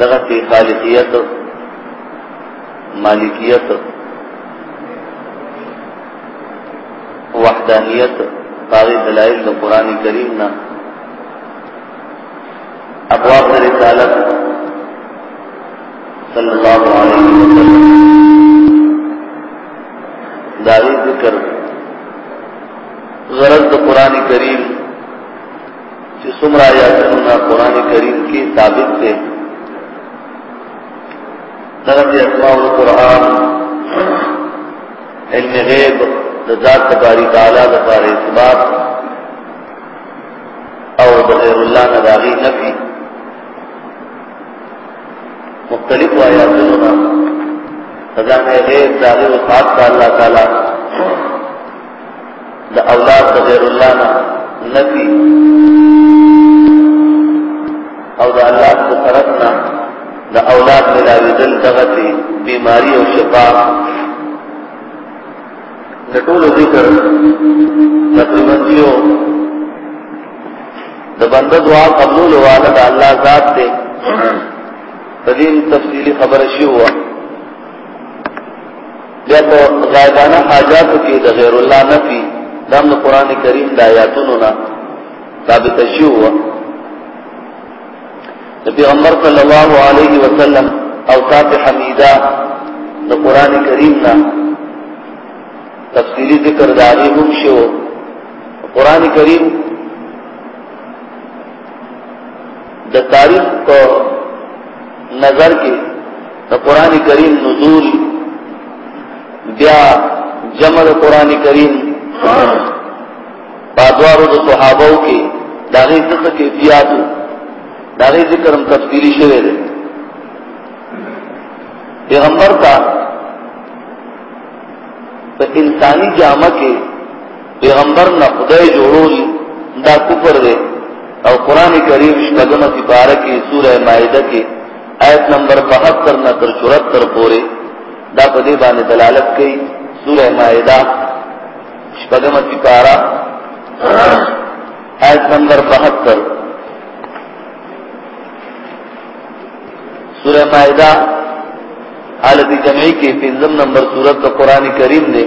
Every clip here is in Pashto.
دغه کې خالقیت مالکیت وحدانیت پاره دلایل د قران کریم نه ابواب رسالت صلی الله علیه وسلم داوی ذکر غرض د قران کریم چې څومره آیاتونه قران کریم کې ثابت دي طرف اسماء القرآن علم غیب د ذات تباری تعالی د پاره اثبات او د غیر الله نه داغي نفي مختلف آیاتونه خزانه غیب داغي او خاص الله تعالی د اولاد د غیر الله نه نفي او د الله په طرف نه د اولاد ملاویدل دغه دي بیماری او شفا د ټولو ذکر تقریبا دیو د بنده دعا قبول واله د الله ذات دی په دې تفصیلی خبره شي وه بیا په غایبانه حاجاتو کې د غیر الله نفي دا د قران کریم د آیاتونو نه ثابت شو د پیغمبر صلی الله علیه وسلم او صاحب حمیدا د قران کریم نه تفصیلی ذکر داری هم شو قران کریم د تاریخ په نظر کې د قران کریم نزول بیا جمع د قران کریم بادوارو د صحابه کې دا غي څه کې زیاتو دا غي ذکر هم تفصیلی شوی دی پیغمبر تا په انساني جامه کې پیغمبر نه خدای جوړول دا کفر دی او قران کریم شپږمه سپاره کې سوره مائده کې آیت نمبر 72 نه تر 74 پورې دا په دې باندې دلالت کوي سوره مائده شپږمه سپاره آیت نمبر 72 سوره مائده حالت جمعی کې پنځم نمبر سورۃ قرآن کریم دی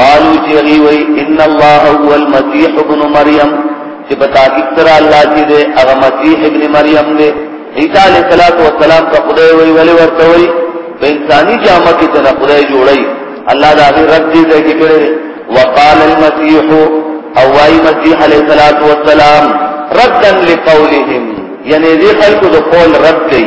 قالو چیغی وی ان الله هو المسیح ابن مریم چې په تاکید سره الله چې دی هغه مسیح ابن مریم دی عیسی علیه السلام ته خدای وی ولی ورته وی په انساني جامه کې ته خدای جوړی الله دا غي رد دې ته کې کړی وقال المسيح او واي مسيح عليه الصلاه والسلام ردا لقولهم یعنی دې خلکو د قول رد دی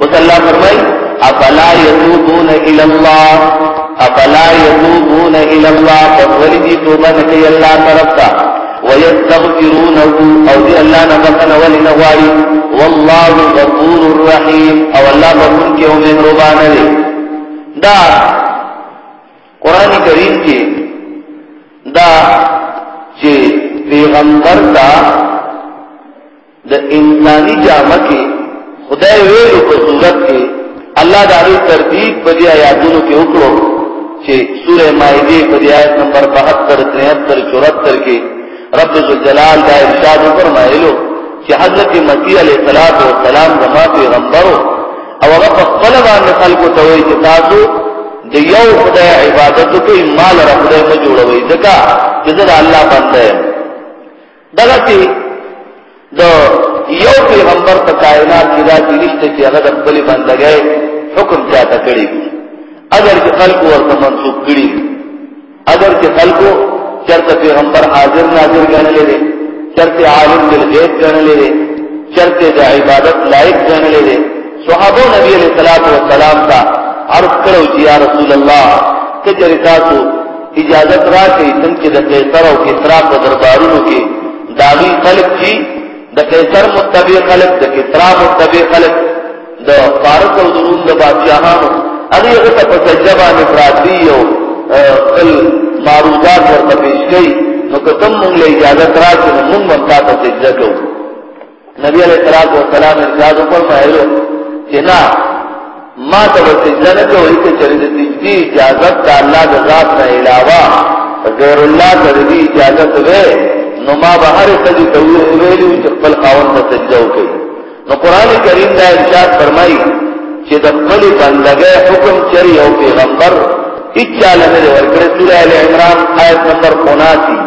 اوس الله فرمای افلا یتوبون الی الله افلا یتوبون الی الله فولی دی توبه کوي الله طرف ته ويستغفرونه او دی الله نه بخنه ولی نه غواړي والله غفور رحیم او الله بخون کې او مهربان دی دا قران کریم کې دا چې پیغمبر دا د انساني جامه کې خدای ویلو په صورت کې الله د هغه ترتیب په دې آیاتونو کې وکړو چې سوره مائده په دې آیت نمبر 72 73 74 کې رب ذوالجلال دا ارشاد فرمایلو چې حضرت مسیح علیه الصلاۃ والسلام زما پیغمبر او هغه په خپل باندې خلکو ته وایي چې تاسو د یو خدای عبادت کوئ مال رب دې نه جوړوي ځکه چې دا الله بنده دغسی د یو پیغمبر په کائنات کې دا نشته چې هغه د خپل بندګۍ حکم چاته کړی وي اگر چې خلق ورته منسوب کړی وي اگر چې خلق چرته پیغمبر حاضر ناظر ګڼل دي چرته عالم بالغیب ګڼل دي چرته د عبادت لایق ګڼل دي صحابه نبی علیہ الصلوۃ والسلام ته عرض کړو چې یا رسول الله کچری تاسو اجازه راکړئ څنګه د قیصر او کسرا په دربارونو کې داغي خلق کی د قیصر متبع خلق د کسرا متبع خلق د فارس او دروم د بادشاہانو هغه هغه ته په سجده باندې پراتی او خپل معروضات ورته پیش کړي نو کوم مونږ له اجازه راکړو مونږ ورته سجده کوو نبی علیہ الصلوۃ والسلام ارشاد فرمایلو چې نه ما ته سجده نه کوي چې چرې د سجدي اجازه د الله د ذات نه علاوه غیر الله ته د اجازه وي نو ما به هر سجدي ته ویلو چې خپل خاون ته سجده وکړي نو قران کریم دا ارشاد فرمایي چې د خپل بندګۍ حکم چری او پیغمبر اچاله نه ورکړي سورہ ال عمران آیت نمبر 79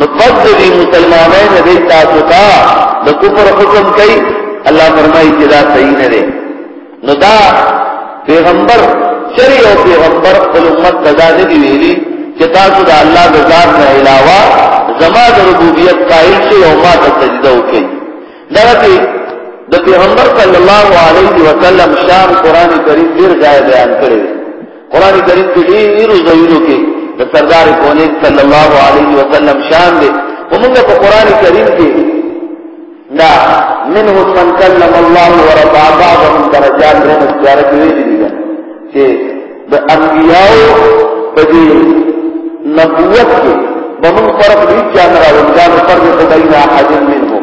نو پس دی مسلمانای نه دی تاسو ته د کفر حکم کوي الله فرمایي چې دا صحیح نه دی نو دا پیغمبر چری او پیغمبر خپل امت ته دا نه دی ویلي چې تاسو د الله د ذات نه علاوه زما د ربوبیت قائل شئ او ما ته سجده وکړئ دا چې د پیغمبر صلی الله علیه وسلم شان قران کریم ډیر ځای بیان کړی قرآن کریم کې ډېرو ځایونو کې د سردار کونین صلی الله علیه وسلم شان دی ومونږ په قرآن کریم کې دا منهم من کلم الله ورفع بعضهم درجات رحم اختیاره کې ویلي دي چې د انبیاو په دې نبوت کې بمن فرق دې چا نه راوړل دا فرق په بین احد منهم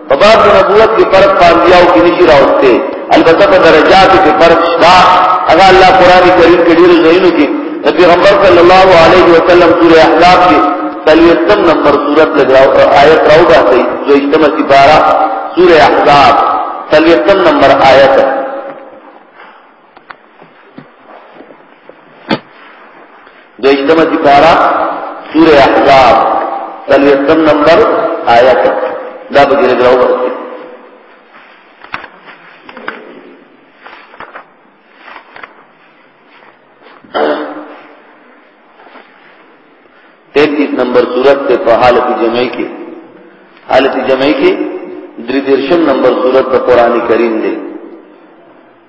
په باب د نبوت کې فرق پاندیاو کې نشي راوسته البته په درجاتو کې فرق شته هغه الله قران کریم کې ډیر زینو کې د پیغمبر صلی الله علیه وسلم سورې احزاب کې تلویتم نمبر سورت لګاو آیت راو باسي جو اجتماع سپارا سورې احزاب تلویتم نمبر آیت دوشتمه سپارا سور احزاب سلویتم نمبر آیت دا بگیر گراو برسی تینتیس نمبر صورت تے پا حالت جمعی کی حالت جمعی کی دری درشم نمبر صورت پا قرآن کریم دے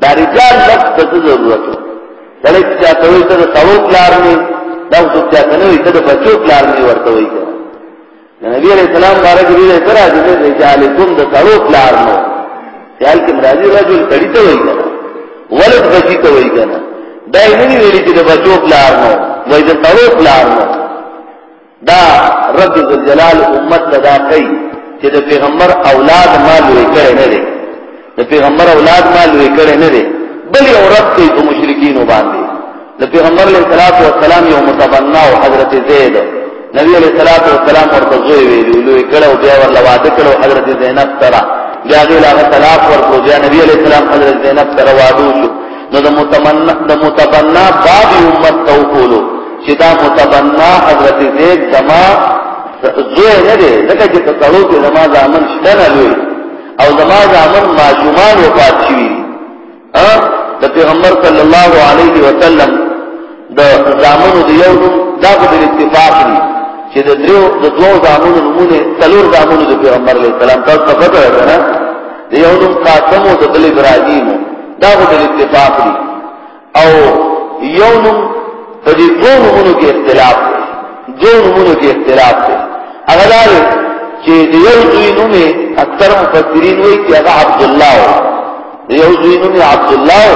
دا رجال بس د څه ضرورت و سړی چې چاته وایي ته د سړو پلار مې دا اوس چاته نه وایي ته د بچو پلار مې ورته وایي که د نبي علیه السلام باره کې ویلی ته راځي نه رجالکم د سړو پلار نو خیال کې مرادي رجل سړي ته وایي که نه ولد بچي ته وایي که نه دا یې نه دي ویلي چې د بچو پلار نو وایي د سړو پلار نو دا رب ذوالجلال امت ته دا کوي چې د پیغمبر اولاد ما لوی کړی نه دی د پیغمبر اولاد ما لوی کړی نه دی بل یو رب کوي په مشرکینو باندې د پیغمبر علیه الصلاۃ والسلام یو متبنا او حضرت زید نبی علیہ الصلوۃ والسلام ورته زوی ویلو لوی کړو بیا ورله واده کړو حضرت زینب سره بیا غیلا طلاق ورکړو بیا نبی علیہ السلام حضرت زینب سره واده شو نو د متمنا د متبنا باب امت توقولو چې دا متبنا حضرت زید زما زوی نه دی ځکه چې په سړو کې زما ځامن شته نه لوی او زما ځامن ماشومان وفات شوي د پیغمبر صلی الله علیه وسلم د ځامنو د یو دا په اتفاق دی چې د دریو د دوو ځامنو نمونه څلور ځامنو د پیغمبر علیه السلام تاسو ته پته ده نه د یو نوم قاسم او د بل ابراهیم دا په اتفاق دی او یو نوم په دې دوه نومونو کې اختلاف دی دوه نومونو کې اختلاف دی هغه دا دی چې د یو دوی نوم اکثر مفسرین وایي چې هغه عبد الله د یو دوی نوم عبد الله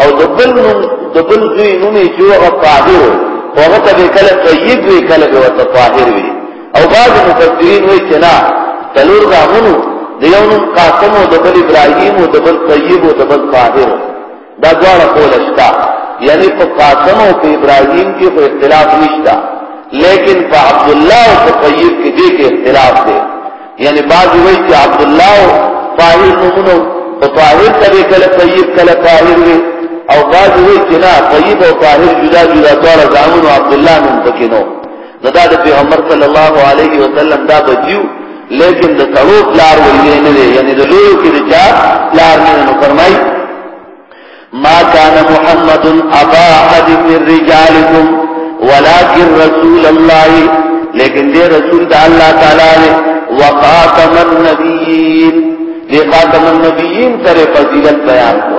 او د بل نوم د بل دوی نوم چې هغه طاهر هغه ته کله طیب وی کله به وته طاهر وی او بعض مفسرین وایي چې نه تلور غامنو د یو نوم قاسم او د بل ابراهیم او د بل طیب او د بل طاهر دا دواړه قول شته یعنی په قاسم او په ابراهیم کې خو اختلاف نشته لیکن په عبد الله او په طیب کې دې کې اختلاف دی یعنی بعض وی چې عبد الله او طاهر نمونه او طاهر کله کله طیب کله طاهر وی او بعض وی چې نه طیب او طاهر جدا جدا دواړه ځامن او عبد الله نوم پکې نو نو دا د پیغمبر صلی الله علیه وسلم دا بچیو لیکن د سړو پلار ویلې نه دی یعنی د لوی کې د چا پلار نه نو فرمای ما کان محمد ابا احد من رجالکم ولكن رسول الله لیکن دې رسول د الله تعالی دی وخاتم النبیین دې خاتم النبیین سره فضیلت بیان کو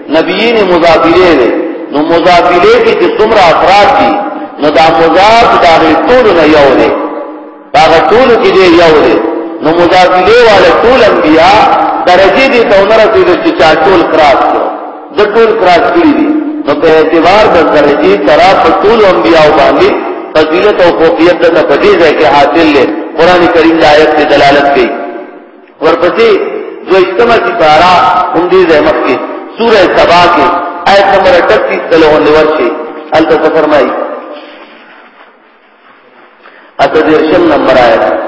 نبیین مضافیله دی نو مضافیله کې چې څومره افراد دي نو دا مضاف دا ټول نه یو دی دا ټول کې دی یو دی نو مضافیله والے ټول انبیا درجه دي ته ورته دي چې چا ټول کراس کړو د ټول کراس کړی دي نو په اعتبار د درجه ترا په ټول انبیا باندې فضیلت او فوقیت د پدې ځای کې حاصل لري قران کریم د آیت دلالت کوي ورپسې دویشتمه سپاره هم دې ځای مخکې سوره سبا کې آیت نمبر 38 ته لغون ورشي هلته څه فرمایي اته دیرشم نمبر آیت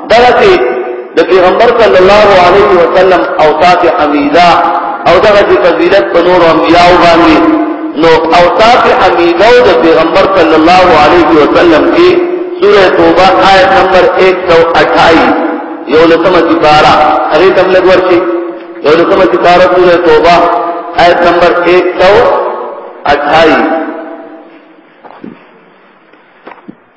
دغه د پیغمبر صلی الله علیه وسلم او تاسو حمیدا او دغه د فضیلت په نور انبیاء باندې نو او تاسو حمیدا او د پیغمبر صلی الله علیه وسلم کې سوره توبه آیت نمبر 128 یو لسمه سپارا هغه تم لګ ورشي یو لسمه سپارا سوره توبه آیت نمبر 128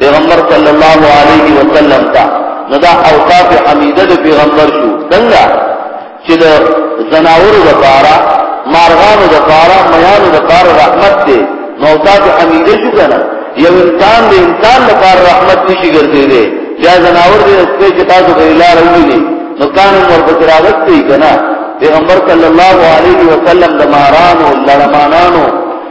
پیغمبر صلی الله علیه وسلم ته نو دا اوصاف حمیده د پیغمبر شو څنګه چې د زناورو لپاره مارغانو لپاره میانو لپاره رحمت دی نو اوصاف حمیده شو کنه یو انسان د انسان لپاره رحمت نشي ګرځي دی یا زناور دې سپې چې تاسو په لار ویني نو کان ورپسې راغلی کنه پیغمبر صلی الله علیه وسلم د مارانو لړمانانو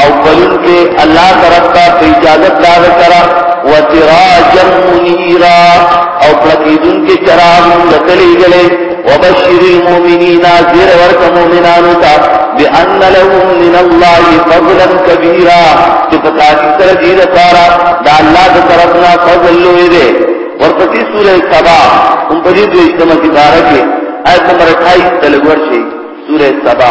او پرون کې الله طرف ته په اجازه دا وکړه وتراجا منيرا او پرکیدون کې چراغ لتلې غلې وبشر المؤمنين زیر ورک مؤمنانو ته بان لهم من الله فضلا كبيرا چې په تاسو سره دې لپاره دا الله د طرف نه فضل لوی دی ورپسې سورې سبا هم په دې دوه اجتماع کې بارکه آیت نمبر 28 تلګور شي سورې سبا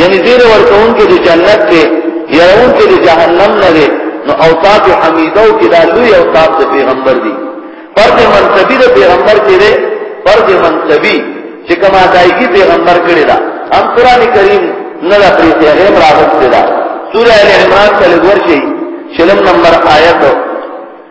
یعنی زیر ورکون کې د جنت دی یرون کې د جهنم نه دی نو اوصاف حمیده او کې دا لوی اوصاف د پیغمبر دی فرض منصبی د پیغمبر کې دی فرض منصبی چې کما دایګي پیغمبر کړی دا هم قران کریم نه دا پرې ته غیم راغلی دا سورہ ال عمران کې لور شي شلم نمبر آیت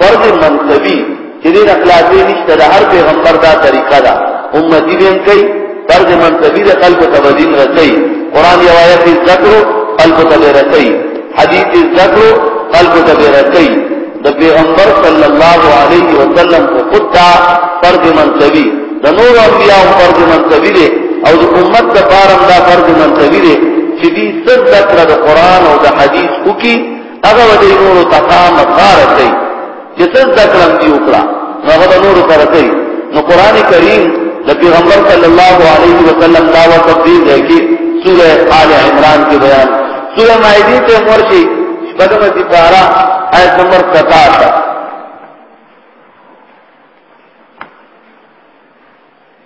فرض منصبی چې دې نه خلاصې نشته د هر پیغمبر دا طریقه ده امتی دې کوي فرض منصبی د خلکو ته بدین رسي قران یو آیت ذکر خلکو ته رسي حدیث ذکر خلکو ته رسي د پیغمبر صلی الله علیه وسلم کو خود دا فرض منصبی د نور انبیاء فرض منصبی دی او د امت د بارم دا فرض منصبی دی چې دې څه ذکر د قران او د حدیث وکي هغه ودی نور ته خام کار کوي چې څه ذکرم دی وکړه هغه نور سره کوي نو قران کریم د پیغمبر صلی الله علیه وسلم دا و تفصیل دی کې سوره آل عمران کې بیان سوره مائده ته مرشي بدمه دي پارا آیت نمبر 17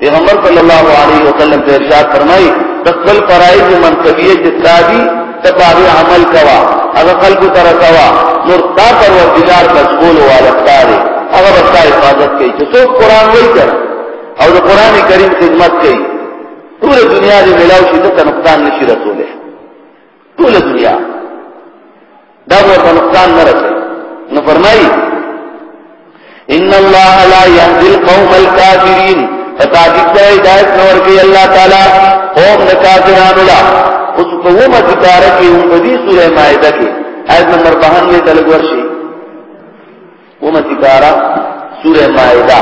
پیغمبر صلی الله علیه وسلم ته ارشاد فرمایي تخل فرایض منقبیه چې تابي تباوی عمل کوا هغه خلکو تر کوا نور تا پر وردګار مسئول والکاري هغه بستا حفاظت کوي چې څوک قران وایي کنه او د قران کریم خدمت کوي ټول دنیا دې ملاوي شي ته نقصان نشي رسوله ټول دنیا دا ورته نقصان نه رسي نو فرمایي ان الله لا يهدي القوم الكافرين فتاجب دا هدایت نور کوي الله تعالی قوم د کافرانو لا اوس په ومه ذکر کې هم په دې سورې مائده کې آیت نمبر 92 تلګ ورشي ومه ذکر سورې مائده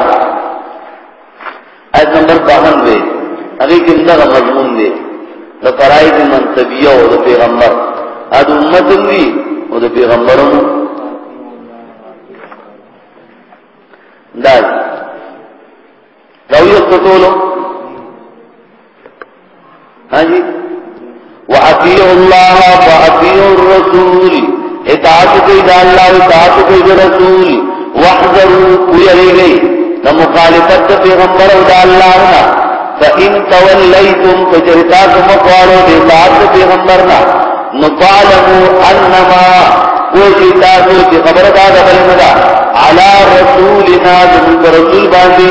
آیت نمبر 92 هغه کې دغه مضمون دی د فرایض منصبیه او د پیغمبر ا د امت وی او د پیغمبرو دا دا یو څه ټولو هاجی واطیع الله واطیع الرسول اطاعت کوي د الله اطاعت کوي د رسول واحذروا ويريږي د مخالفت پیغمبر او د الله نه فإن توليتم فجرتا مقوالو د اطاعت پیغمبر نه نقالموا انما کوئی تاسو چې خبره دا غلې نه ده علی رسولنا د رسول باندې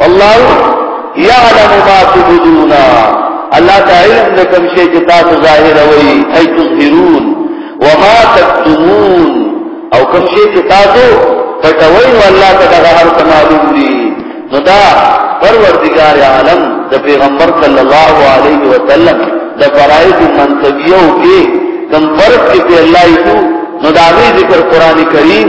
والله يعلم ما تبدون الله تعالی علم د کوم شی چې تاسو ظاهر وي اي تظهرون وما تكتمون او کوم شی چې تاسو پټوي نو الله تعالی هر څه معلوم دي نو دا پروردگار عالم د پیغمبر صلی الله علیه وسلم د فرایض منطقیو کې کوم فرق کې الله یې نو دا ذکر قران کریم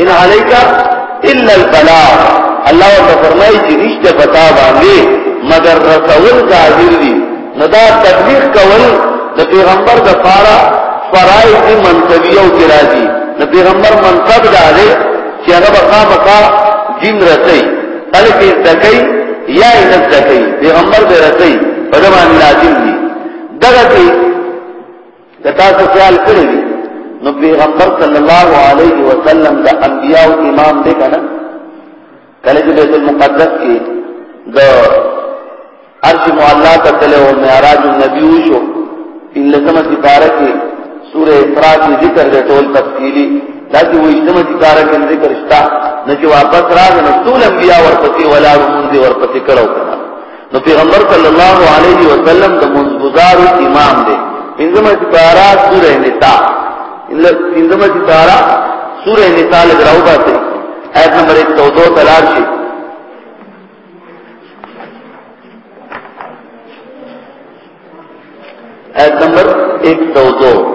ان عليك الا البلاغ الله ورته فرمایي چې نشته پتا باندې مگر رسول ظاهر دي نو دا تبلیغ کول د پیغمبر د پاره فرایض دي منتوی او کرازي د پیغمبر منصب دا دی چې هغه بقا بقا دین رسي الکه زکای یا ان زکای پیغمبر به رسي په دمانه لازم دي دغه کتا څه خیال کړی دی نو پیغمبر صلی الله علیه وسلم د انبیاء او امام دی کنه کله چې بیت المقدس کې د عرش معلا ته تل او معراج النبی وشو ان لسمه سپاره کې سوره اسراء کې ذکر دی ټول تفصیلی دا چې وېشتمه سپاره کې ذکر شتا نه چې واپس راغی نو ټول انبیاء ورپسې ولاړو مونږ ورپسې کړو کنه نو پیغمبر صلی الله علیه وسلم د منځګزارو امام دی پنځمه سپارا سورې نساء ان پنځمه سپارا سورې نساء لګراو باسي آیت نمبر 102 تلار شي آیت نمبر 102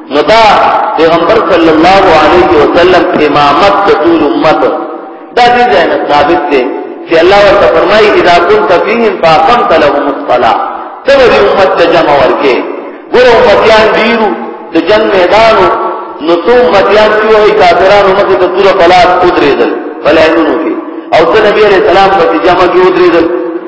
نو دا پیغمبر صلی الله علیه وسلم امامت د ټول امت دا دې ځای نه ثابت دی چې الله ورته فرمایي اذا كنت فيهم فاقمت لهم الصلاه ته دې امت ته جمع ورکې ګور امتيان ډیرو د جنگ میدانو نو تو امتيان چې وایي کافرانو مخې ته تور پلاس ودرېدل پلاینونو کې او ته نبی عليه السلام په جمع کې ودرېدل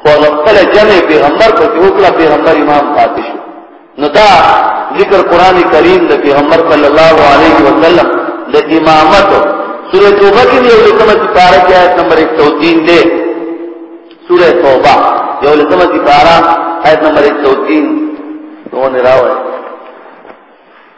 خو هغه خپل جمع پیغمبر په کې وکړه پیغمبر امام پاتې شو نو دا ذکر قران کریم د پیغمبر صلی الله علیه وسلم د امامت سورہ توبہ کې یو لکمه سپاره کې آیت نمبر 103 دی سورہ توبہ یو لکمه سپاره آیت نمبر 103 نو نه راوړل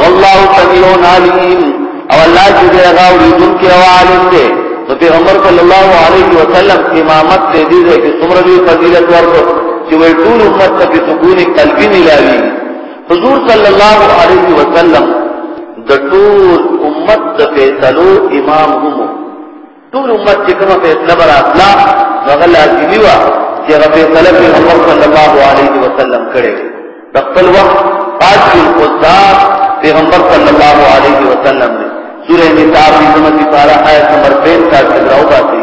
والله سميع عليم او الله چې دی هغه اوریدونکی او عالم دی نو پیغمبر صلی الله علیه وسلم امامت دې دې کې څومره دی فضیلت ورکړ چې وې ټول امت ته په سکون قلبي ملاوي حضور صلی الله علیه وسلم د ټول امت د فیصلو امام هم ټول امت چې کومه فیصله به راتله نو هغه لازمي وه چې هغه فیصله پیغمبر صلی الله علیه وسلم کړې د خپل وخت خاص القضات پیغمبر صلی الله علیه وسلم دی سورہ نساء کی سمجھ پارا آیت نمبر 5 کا تجراو باتی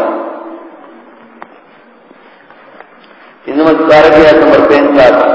انما سورہ کی آیت نمبر 5 کا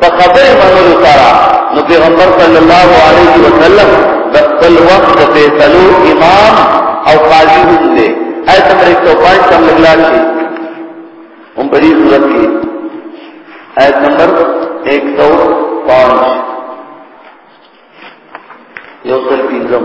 په خبر منلو سره نو پیغمبر صلی الله علیه وسلم د خپل وخت د فیصلو امام او قاضي هم دی آیت نمبر 105 سم لګلا شي هم په دې صورت کې آیت نمبر 105 یو سل پینځم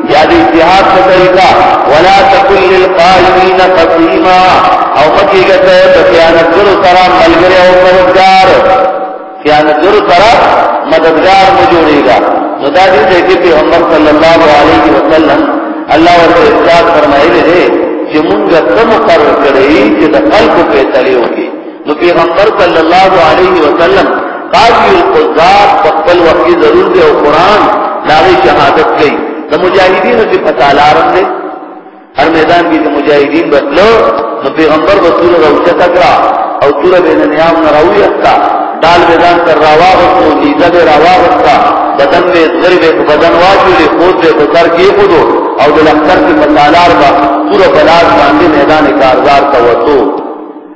یا د اجتهاد په طریقه ولا تکل للقائمین قسیما او مکیګه ته د خیانتګرو سره ملګری او مددگار خیانتګرو سره مددگار مو جوړیږي نو دا دې ته کې پیغمبر صلی الله علیه وسلم الله ورته ارشاد فرمایلی دی چې مونږه څه مقرر کړی چې د خلکو په تلیو کې نو پیغمبر صلی الله علیه وسلم قاضی القضات په خپل وخت کې ضرور دی او قران داغه شهادت کوي د مجاهدینو چې پتالارم دی هر میدان کې چې مجاهدین بتلو نو پیغمبر رسول راوچه تکرا او تور به نه نیام نه راوي استا دال به ځان تر راواغ کو لیزه به راواغ استا بدن به زر به بدن واجولې خود به په سر کې خودو او د لختر کې پتالار با پورا بلاس باندې میدان کارزار ته وته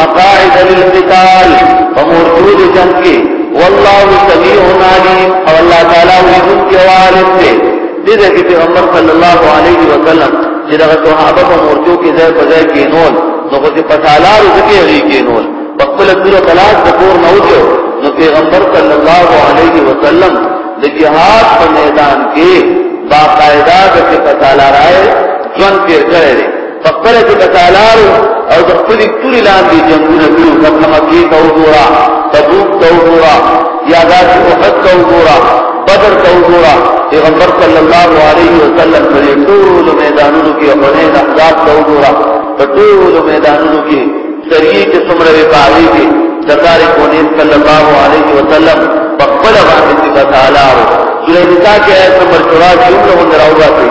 مقاعد للقتال فمورجود جنگ کی والله سمیع علیم او الله تعالی وجود کې عالم دی دې دې کې پیغمبر صلی الله علیه وسلم چې دغه صحابه په مورچو کې ځای په ځای کې نول نو خو دې په تالار کې ری کې نول په خپل ټول خلاص د کور نه وځو نو پیغمبر صلی الله علیه وسلم د جهاد په میدان کې باقاعده د په تالار راي ژوند تیر کړی فقره کې بتالار او د خپل توري لاندې جنگونه کړو فتح مکه ته وګورا تبوک ته وګورا یا ذات احد ته وګورا بدر ته وګورا پیغمبر صلی الله علیه وسلم په ټول میدانونو کې حنین احزاب ته وګورا په ټول میدانونو کې سریه چې څومره وپاوی کې سرکار کونین صلی الله علیه وسلم په خپل باندې بتالار سورہ نساء کې آیت نمبر 84 هم دراوږي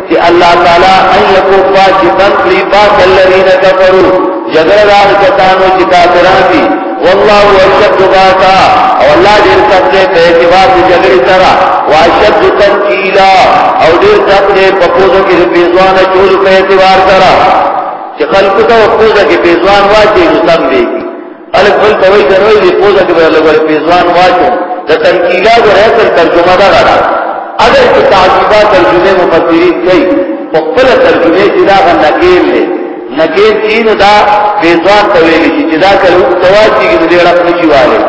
چې الله تعالی ان یکفا چې بند کړي باس الذين كفروا جګړه دار کسانو چې کافران دي والله اشد غاتا او الله دې سخت په اعتبار دې جګړې سره واشد تنکیلا او دې سخت په پوزو کې بیزوان چول په اعتبار سره چې خلکو ته پوزو کې بیزوان واچي نو تم دیږي الک بل ته وای کنه وای پوزا کې به لګوي پیزوان واچو د تنقیلا د رسل ترجمه دا غلا اگر چې تعجبا ترجمه مفسرین کوي په خپل ترجمه کې دا غلا کېل نه نکېل چې نو دا پیزوان ته ویل شي چې دا کله او تواجی کې دې رقم شي والي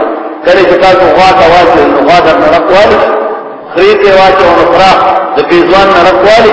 کله چې تاسو غوا تواجی نو غوا در نه رقوالي خريته واچو نو خرا د پیزوان نه رقوالي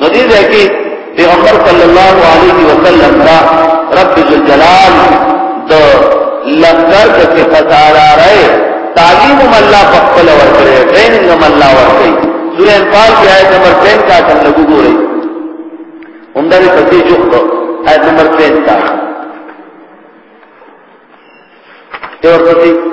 نو دې ځای کې پیغمبر صلی الله علیه وسلم دا رب الجلال د لنګر د صفات علی تعلیم هم الله په خپل ورکړي ټریننګ هم الله ورکړي سورہ انفال کې آیت نمبر 3 کا تم لګو ګورئ همدا دې پسې جوخت آیت نمبر 3 کا ته ورته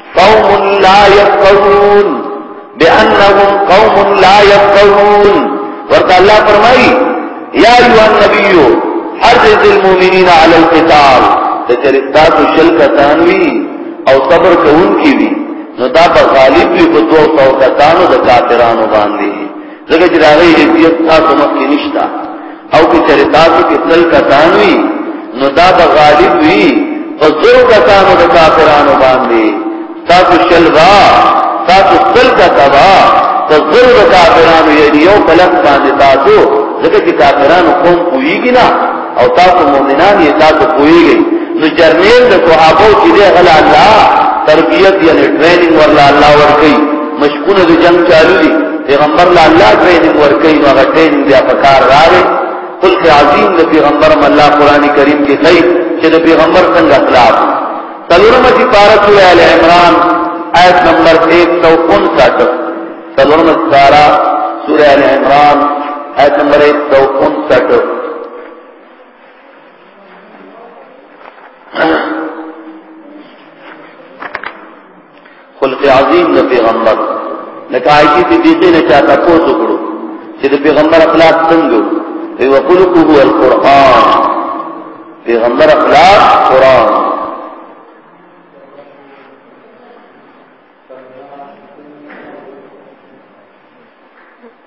قوم لا يفقهون بانهم قوم لا يفقهون ورته الله فرمایي یا ایها النبیو حرز المؤمنین علی القتال ته چرتا تو شل کسان وی او صبر کوون کی وی نو دا په غالب وی په دوه سو کسانو د کافرانو باندې ځکه چې دا غي هیڅ تاسو مخکې نشته او که چېرې تاسو کې تل کسان وي نو دا به غالب وي په زر کسانو د کافرانو باندې تاسو شلوا تاسو تل کسبا په زر د کافرانو یعنی یو بلک باندې تاسو ځکه چې کافرانو قوم کویږي نه او تاسو مؤمنان یې تاسو کویږي نو جرنیل د صحابه چې دی غلا الله تربیت یعنی ټریننګ ورلا الله ورکړي مشکونه د جنگ چالو دی پیغمبر لا الله ټریننګ ورکړي نو هغه ټریننګ بیا په کار راغی خلق عظیم د پیغمبر الله قران کریم کې کوي چې د پیغمبر څنګه اخلاق تلورمه چې پارا سورہ ال عمران آیت نمبر 159 تلورمه پارا سورہ ال عمران آیت نمبر 159 Thank you. خلق عظیم د پیغمبر لکه آیتی تی دیتی نه چاته پوسو کړو چې د پیغمبر اخلاق څنګه وي وقلقه القرآن پیغمبر اخلاق قرآن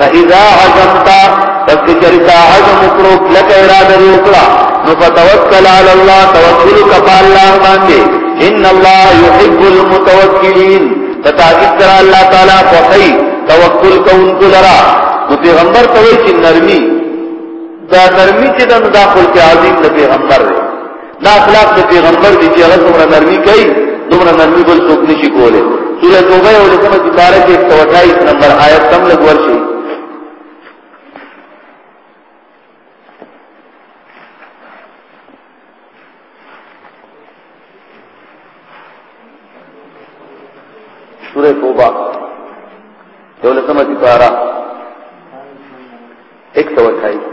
فاذا عزمت فكجرتا عزم وکړو لك اراده وکړه نو فتوکل علی الله توکل کپا الله باندې ان الله يحب المتوکلین فتاکید تر الله تعالی خوخی توکل کوونکو لرا نو پیغمبر ته وی چې نرمي دا نرمي چې د داخل کې عظیم د پیغمبر دی دا اخلاق د پیغمبر دي چې هغه څومره نرمي کوي دومره نرمي بل څوک نشي کولی سورة توبه یو لسمه سپاره کې 128 نمبر آیت تم لګ ورشي سورة توبه یو لسمه سپاره 128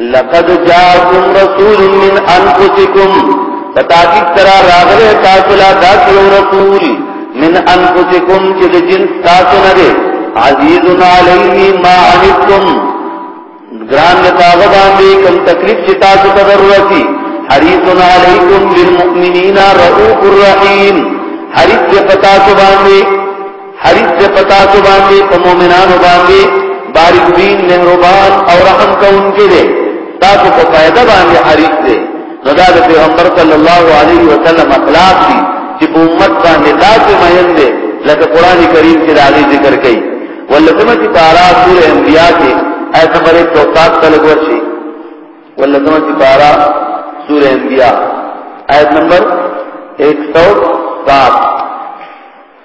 لقد جاءكم رسول من انفسكم فتاكي ترى راغله تاسو لا داسې رسول من انفسكم چې د جنس تاسو نه دی عزيز عليه ما عنتم ګران د تاسو باندې کوم تکلیف چې تاسو ته ورسي حريص عليكم بالمؤمنين رؤوف الرحيم حريص په تاسو باندې حریص دې پتا سو باندې په مؤمنانو باندې بارک بین مهربان او رحم کوونکی دی تاسو په فائدہ باندې حریص دی نو دا د پیغمبر صلی الله علیه وسلم اخلاق دي چې په امت باندې داسې مهین دی لکه قران کریم کې راغلي ذکر کړي ولکمه چې پارا سورې انبیاء کې ایت نمبر 107 تلګ ورشي ولکمه چې پارا سورې انبیاء ایت نمبر 107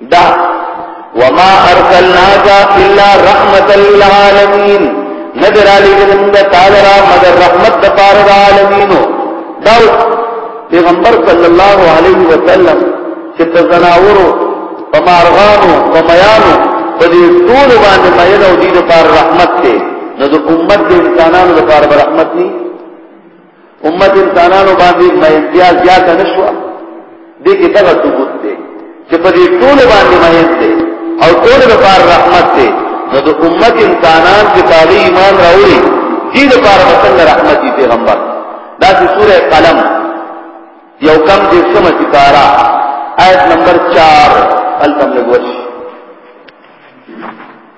دا وما ارسلناك الا رحمتا للعالمين نظر علی جنب تعالی را مگر رحمت د پار د عالمینو دا پیغمبر صلی الله علیه وسلم چې تزناورو پمارغانو پمیانو په دې ټول باندې مېنه او دې د پار رحمت ته نو د امت د انسانانو لپاره رحمت نه امت انسانانو باندې مهندیا زیاته نشوه دې کې دغه ثبوت دی چې په دې ټول باندې مهند دی او ټول لپاره رحمت دی نو د امت انسانان چې پاغي ایمان راوړي دې لپاره مثلا رحمت دی پیغمبر دا چې سوره قلم یو کم دې سم ستاره آیت نمبر 4 التم لګوش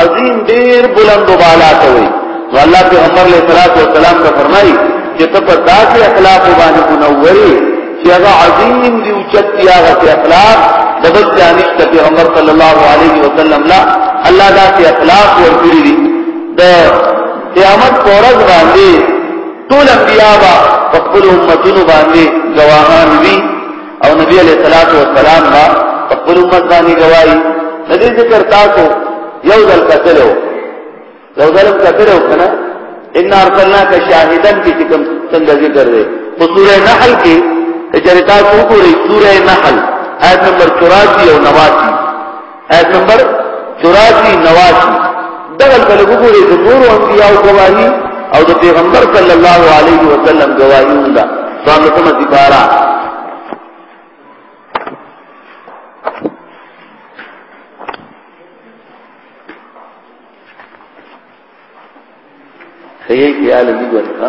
عظیم ډیر بلند و بالا ته وي نو الله پیغمبر علیه الصلاۃ والسلام ته فرمایي چې ته په داسې اخلاق باندې منوري چې هغه عظیم دی او چت دی هغه اخلاق د بل جانش ته پیغمبر صلی الله علیه وسلم لا الله دا چې اخلاق ورکړي دي د قیامت پرځ باندې ټول انبیاء په خپل امتونو باندې گواهان وي او نبی علیہ الصلوۃ والسلام ما خپل امت باندې گواہی ندی ذکر تاسو یو ځل کتلو یو ځل کتلو کنه ان ارسلنا کا شاهدن کی کوم څنګه ذکر دی په سوره نحل کې چې تاسو وګورئ سوره نحل آیت نمبر 84 او 89 آیت نمبر 84 نواسی دغه کله وګورئ د نور انبیاء گواہی او د پیغمبر صلی الله علیه وسلم گواہی ونده ځان له کومه سپارا خیال دی ورکا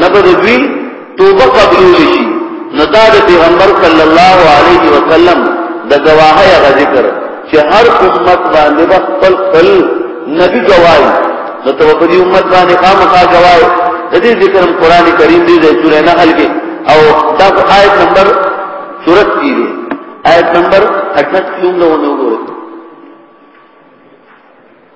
نه به دوی توبه قبول شي نو دا د پیغمبر صلی الله علیه وسلم د گواهی غ ذکر چې هر امت باندې خپل خپل نبی گواهی نو ته په دې امت باندې خامخا گواهی د دې ذکر قرآن کریم دی د سورې نحل کې او دا آیت نمبر صورت کې دی آیت نمبر 38 کې موږ وګورئ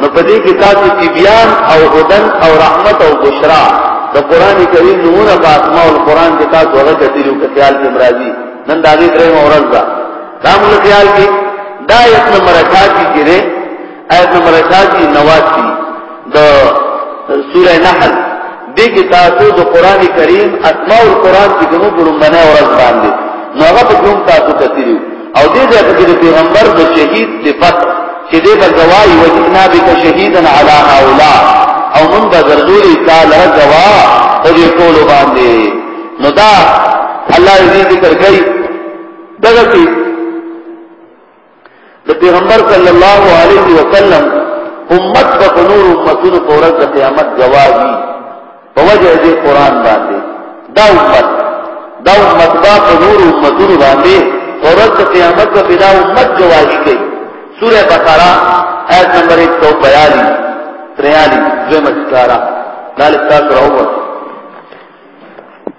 نو په دې کې تاسو تبيان او هدن او رحمت او بشرا د قران کریم نمونه په اسماء القران کې تاسو هغه کتلو کې خیال کې مرادي نن دا دې درې مورز دا دا موږ خیال کې دا یت نمبر 80 کې ده ایت نمبر 80 نواسی د سوره نحل دې کې تاسو د قران کریم اسماء القران کې کومو پرمبنه ورځ باندې نو هغه په کوم تاسو کتلی او دې ځای کې د پیغمبر د شهید صفت چې دې په گواہی وجنا به شهیدن علی هؤلاء او من بذرزولی تعالی گوا او دې ټول باندې نو دا الله دې ذکر کوي دغه د پیغمبر صلی الله علیه وسلم امت په نور امتونو په ورځ د قیامت گواهی په وجه دې قران باندې دا امت دا امت با په نور امتونو باندې په ورځ د قیامت په بلا امت گواهی کوي سوره بقره آیت نمبر 142 43 زمستارا دالتا سره وو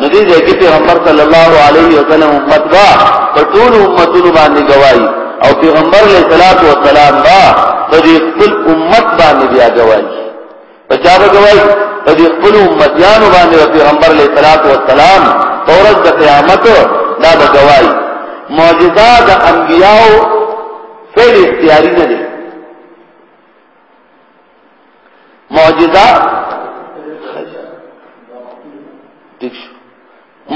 نو دې ځای کې پیغمبر صلی الله علیه وسلم امت با په ټول امتونو باندې گواہی او پیغمبر علیه الصلاۃ والسلام با په دې خپل امت باندې بیا گواہی په چا به گواہی په دې خپل امتیانو باندې پیغمبر علیه الصلاۃ والسلام تورز د قیامت دا به گواہی معجزہ د انبیاء فعل اختیاری نه دي معجزه ٹھیک شو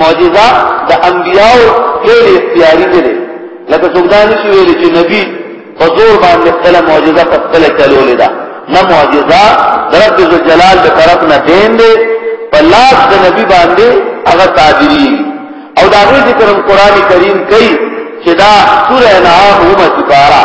معجزه د انبیاو ډېر اختیاري دي لکه څنګه دا نشي ویل چې نبی په زور باندې خپل معجزه په خپل چلولې ده نه معجزه درب ذو جلال د طرف نه دین دی په لاس د نبی باندې هغه تعبیری او دا غي ذکر قرآن کریم کوي چې دا سورہ انعام هم ذکرہ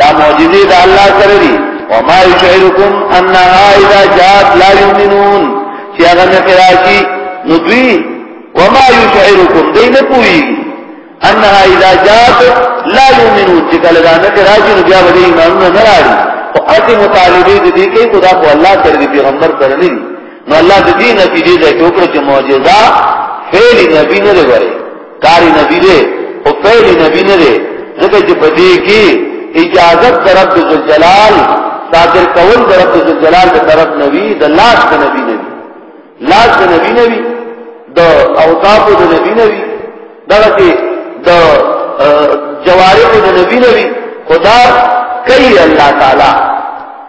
دا معجزې د الله سره دي وما يشعركم انها اذا جاءت لا يؤمنون چې هغه نه راشي نو دوی وما يشعركم دې نه پوي انها اذا جاءت لا يؤمنون چې کله دا نه راشي نو بیا به ایمان نه راړي او اته مطالبه دې کې خدا کو الله سره دي پیغمبر سره نه نو الله دې نتیجې ته ټوکر چې معجزه فعل نبی نه لري کاری نبی دے او فعلی نبی نه دے ځکه چې په دې کې اجازه در رب ذوالجلال صادر کول در رب ذوالجلال د طرف نبی د لاس د نبی نبی لاس د نبی نبی د اوصاف د نبی نبی دغه کې د جوارح د نبی نبی خدا کوي الله تعالی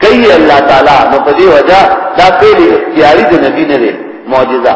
کوي الله تعالی نو په دې وجہ دا پیلي اختیاري د نبی نه معجزه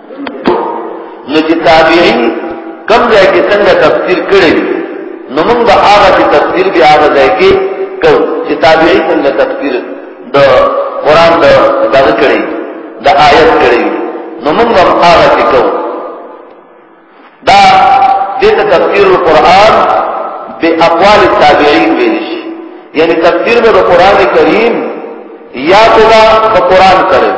نو چې تابعین کم ځای کې څنګه تفسیر کړی نو موږ به هغه چې تفسیر بیا هغه ځای کې کو چې تابعین څنګه تفسیر د قران د دغه کړی د آیت کړی نو موږ به هغه چې کو دا دې ته تفسیر القرآن به اقوال التابعین ویل شي یعنی تفسیر به قرآن کریم یا تو دا قرآن کریم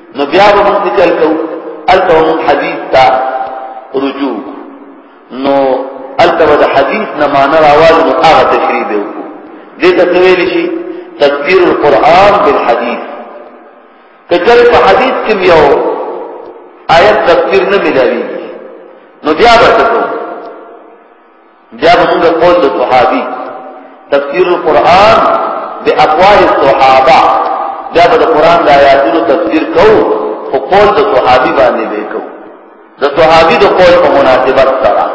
نو بیا به موږ ذکر کوو الته موږ حدیث ته رجوع نو الته به حدیث نه معنا راوال نو هغه تشریح به وکړو دې ته ویل شي تفسیر القرآن بالحدیث کچر په حدیث کې یو آیت تفسیر نه ملاوي نو بیا به څه بیا به موږ قول د صحابي تفسیر القرآن به اقوال الصحابه بیا به د قرآن د آیاتونو تفسیر کوو خو قول د صحابي باندې به کوو د صحابي د قول په مناسبت سره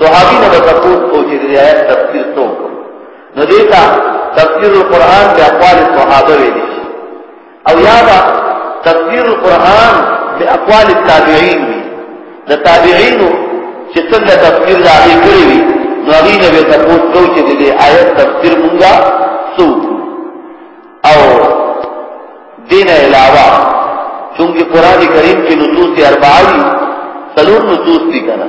صحابي نه به تاسو کو چې د آیات تفسیر څو نو دیتا تفسیر القرآن به اقوال الصحابه ویلي او یا با تفسیر القرآن به اقوال التابعین وی د تابعینو چې څنګه تفسیر دا غي کړی وی نو هغه نه به تاسو کو چې د آیت تفسیر مونږه سو او دین علاوه چونګي قران کریم کې نصوص اربعه دي څلور نصوص دي کنه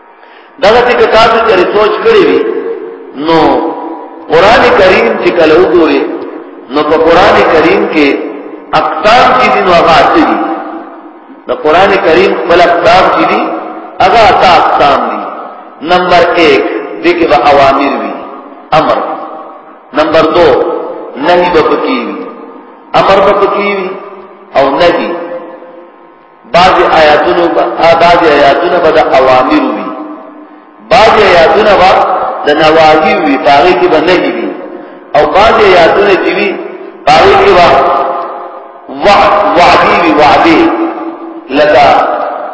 دغه چې تاسو چېرې سوچ کړی وي نو قران کریم چې کله وګوري نو په قران کریم کې اقسام چې دي نو هغه اته دي د قران کریم خپل اقسام چې دي هغه اته اقسام دي نمبر 1 دې کې به اوامر وي امر نمبر 2 نهي به پکې وي امر به پکې وي او نهي بعضی آیاتونو با بعضی آیاتونو با د اوامر وی بعضی آیاتونو با د نواهی وی پاره کې به نه وی او بعضی آیاتونو چې وی پاره کې با وعد وعدی وی وعده لدا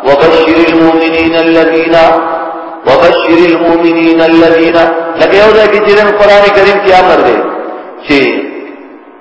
وبشر المؤمنین الذین وبشر المؤمنین الذین لکه یو ځای کې چې قرآن کریم کې امر دی چې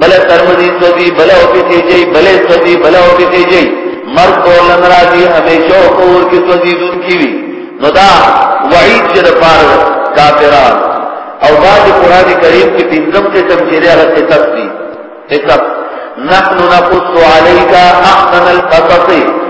بل ترمذی سوزی بل او پیتی جی بل سوزی بل او پیتی جی مرد بولن راضی همیشه او کور کی سوزی دن کی وی نو دا وعید چې د پار کافران او بعد قران کریم کې پنځم ته تمثیل هغه صفات دي صفات نحن نقص عليك احسن القصص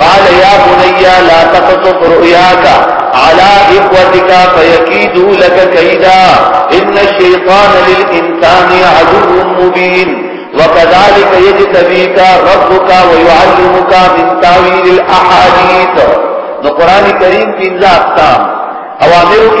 قال يا بني لا تقصف رؤياك على إخوتك فيكيدوا لك كيدا إن الشيطان للإنسان عدو مبين وكذلك يجتبيك ربك ويعلمك من تاويل الأحاديث الكريم في پینزا اقسام أوامرك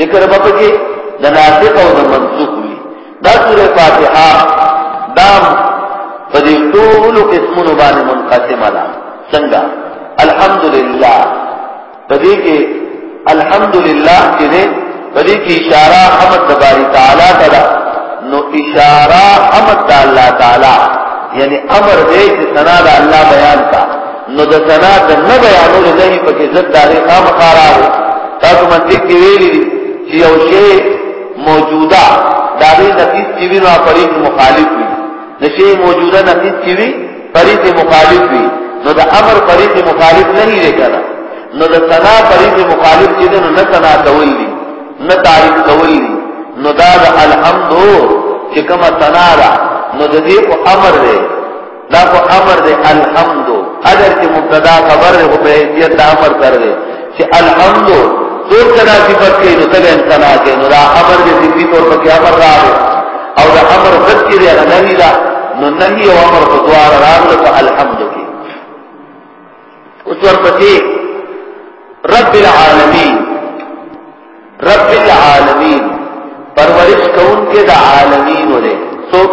ذکر به پکې د ناسخ او د منسوخ وي دا سوره فاتحه دا په دې ټول قسمونو باندې منقسمه ده څنګه الحمدلله په دې کې الحمدلله کې نه په دې کې اشاره حمد تبارک تعالی ته ده نو اشاره حمد الله تعالی یعنی امر دې چې ثنا الله بیان کا نو د سنا د نه بیانولو نهي پکې ضد د هغې خامخا راغی تاسو منطق کې ویلي دي چې یو شی موجوده د هغې نقیص چې وي نو هغه فرید مخالف وي د شی موجوده نقیص چې وي فرید مخالف وي نو د امر فرید مخالف نه دی که نه نو د سنا فرید مخالف چې دی نو نه سنا کول دي نه تعریف کول دي نو دا د الحمد چې کومه سنا ده نو د دې خو امر دی دا کو امر دے الحمد اگر چې مبتدا خبر ہے په حیثیت دا امر کر دے چې الحمد تو چنا صفت کې نو تل امتنا کې نو دا امر دے صفی طور پر کې امر را دے او دا امر ضد کې دے نه دا نو نهي او امر په دوار راغله په الحمد کې اوس ورپسې رب العالمین رب العالمین پرورش کون کې د عالمین ولې څوک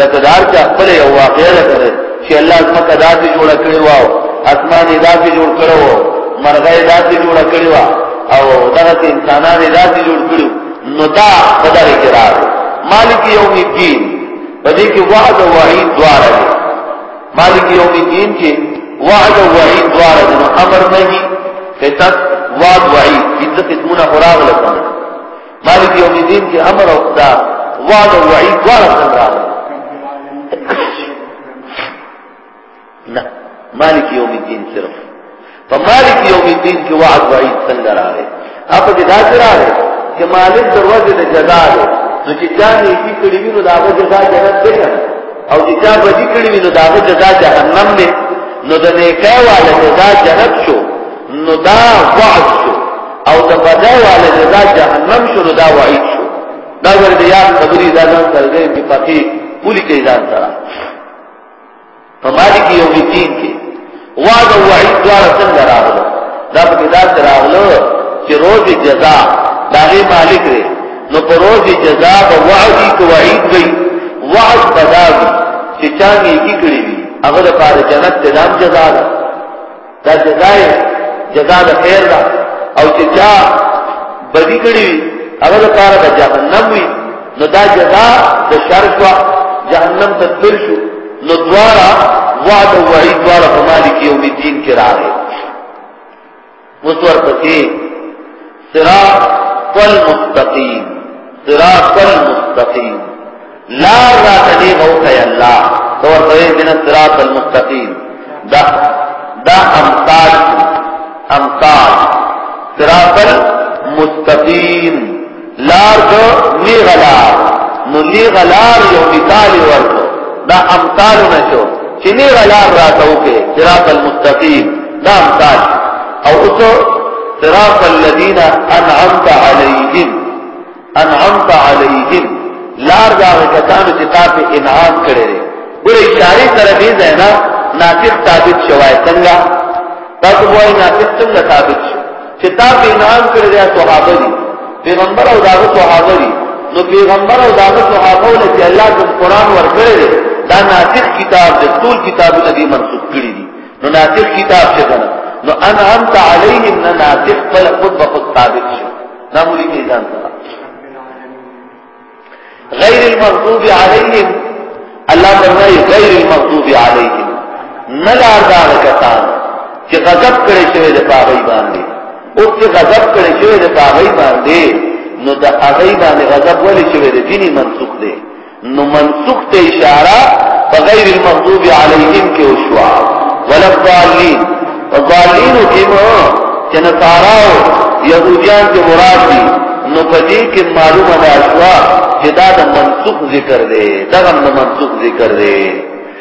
لکه دار چې خپل یو واقعي لري چې الله زمکه داسې جوړ کړی و اسمان یې داسې جوړ کړو مرغه یې داسې جوړ کړی و او دغه انسانان یې داسې جوړ کړو نو دا خدای کې راغی مالک یوم الدین په دې کې وعده او وعید دواړه دي مالک یوم الدین کې وعده او وعید دواړه دي امر نه دي فتت وعد وعید دې قسمونه خورا غلطه مالک یوم الدین کې امر او دا وعد او وعید دواړه څنګه راغلي نه مالک یوم الدین صرف په مالک یوم الدین کې وعد وعید څنګه راغلي اپ دې دا راغلي چې مالک دروازه د جزا ده نو چې جان یې کړی وینو دا به جزا جنت ده او چې چا بدی کړی وینو دا به جزا جهنم ده نو د نیکه والا جزا جنت شو نو دا وعد شو او د بدای والے جزا جهنم شو نو دا وعید شو دا ور دې یاد خبرې دا ځان سره دې په پخې پولی کې ځان سره په مالک یو دین کې وعد او وعید دواړه څنګه راغله دا په کې دا راغله چې روز جزا دا غي مالک دی نو په روز جزا به وعد کو وعید وي وعد بداوي چې چا نیکی کړی وي هغه د پاره جنت ته دام جزا ده دا جزای جزا د خیر دا او چې چا بدی کړی هغه لپاره د جهنم وي نو دا جزا د شر شو جهنم ته تل شو نو دوارا وعد او وعید دوارا په مالک یوم الدین کې راغی اوس ورپسې صراط المستقیم صراط المستقیم لا را تدی غو کئی اللہ دور تدی من صراط المستقیم دا دا امثال امثال صراط المستقیم لار دو نیغلار نو نیغلار یو مثال ورکو دا امثال نشو چنی غلار راتو کے صراط المستقیم دا امثال او اوس صراط الذين انعمت عليهم انعمت عليهم لار دا کسانو چې تاسو انعام کړی دی ګوره اشاره سره دې ځای نه ناطق ثابت شوای څنګه تاسو وایي ناطق څنګه ثابت شو چې تاسو انعام کړی دی صحابه دي پیغمبر او داغه صحابه دي نو پیغمبر او داغه صحابه له چې الله کوم قران ورکړی دی دا ناطق کتاب د ټول کتابونه دې منسوخ کړی دي نو ناطق کتاب څه کنه نو انعمت علیهم نه ناطق بل خود به خود ثابت شو دا مولي کې ځان غیر المغضوب علیهم الله فرمایي غیر المغضوب علیهم نه لار دا کسان چې غضب کړي شوی د پاغي باندې او چې غضب کړي شوی د پاغي باندې نو د هغه باندې غضب ولې شوی د دیني منسوخ دی نو منسوخ ته اشاره په غیر المغضوب علیهم کې وشوا ولا الضالین الضالین کې مو چې نصاراو يهوديان کې مراد دي نو په دې کې معلومه ده شوا چې دا د منسوخ ذکر دی دا د منسوخ ذکر دی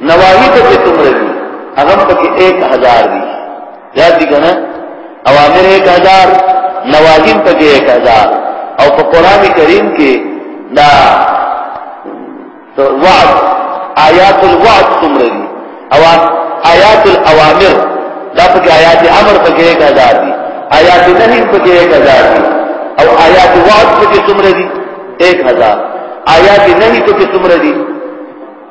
نواهی ته چې څومره دي هغه پکې 1000 دي دا دي کنه اوامر 1000 نواهی پکې 1000 او په قران کریم کې دا وعد آیات الوعد څومره دي او آیات الاوامر دا پکې آیات امر پکې 1000 دي آیات نهی پکې 1000 دي او آیات وعد پکې څومره دي 1000 آیات نهی پکې څومره دي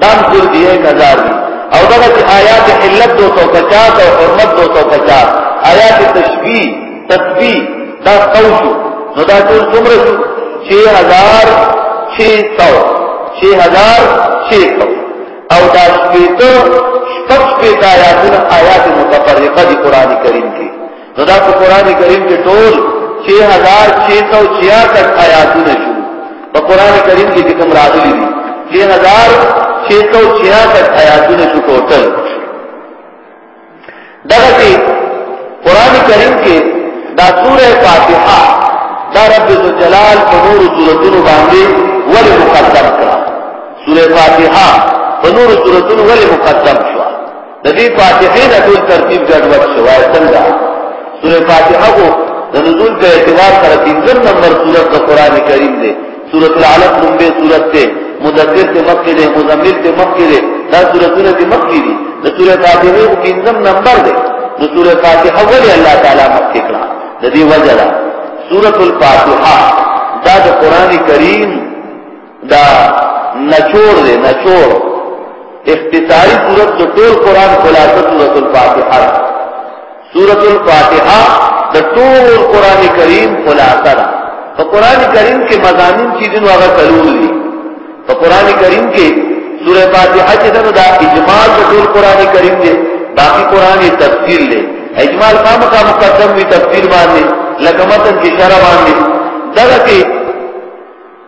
دام جلد دی ایک هزار دی او دغه چې آیات علت 250 او حرمت 250 آیات تشبیه تطبیع دا قوشو نو دا ټول څومره شو 6600 6600 او دا شپېته شپږ شپېته آیاتونه آیات متفرقه دي قران کریم کې نو دا په قران کریم کې ټول 6666 آیاتونه شو په قران کریم کې کوم راغلي دي 6666 آیاتونه شو ټوټل دغه کې قران کریم کې دا سوره فاتحه دا رب ذوالجلال په نور سورتونو باندې ولې مقدم کړه سوره فاتحه په نور سورتونو ولې مقدم کړه د دې فاتحې نه ټول ترتیب ګډوډ شو وای څنګه سورې فاتحه کو د نزول په اعتبار سره پنځم نمبر سورۃ د قران کریم دی سورۃ العلق لومبه سورۃ ته مدثر ته مکه دی مزمل ته مکه دی دا سورتونه دې مکه دي د سورې فاتحه کو پنځم نمبر دی د سورې فاتحه ولې الله تعالی مکه کړه د دې وجه ده سورۃ الفاتحه دا د قران کریم دا نچور دی نچور اختصاری صورت د ټول قران خلاصه سورۃ الفاتحه سورۃ الفاتحه د ټول قران کریم خلاصه ده په قران کریم کې مضامین چې دین هغه کلول دي په قران کریم کې سورۃ فاتحه کې دا اجمال د ټول قران کریم دی باقی قران تفصیل دی اجمال خامخا مقدم وی تفصیل باندې لکه متن کې شرح باندې دغه کې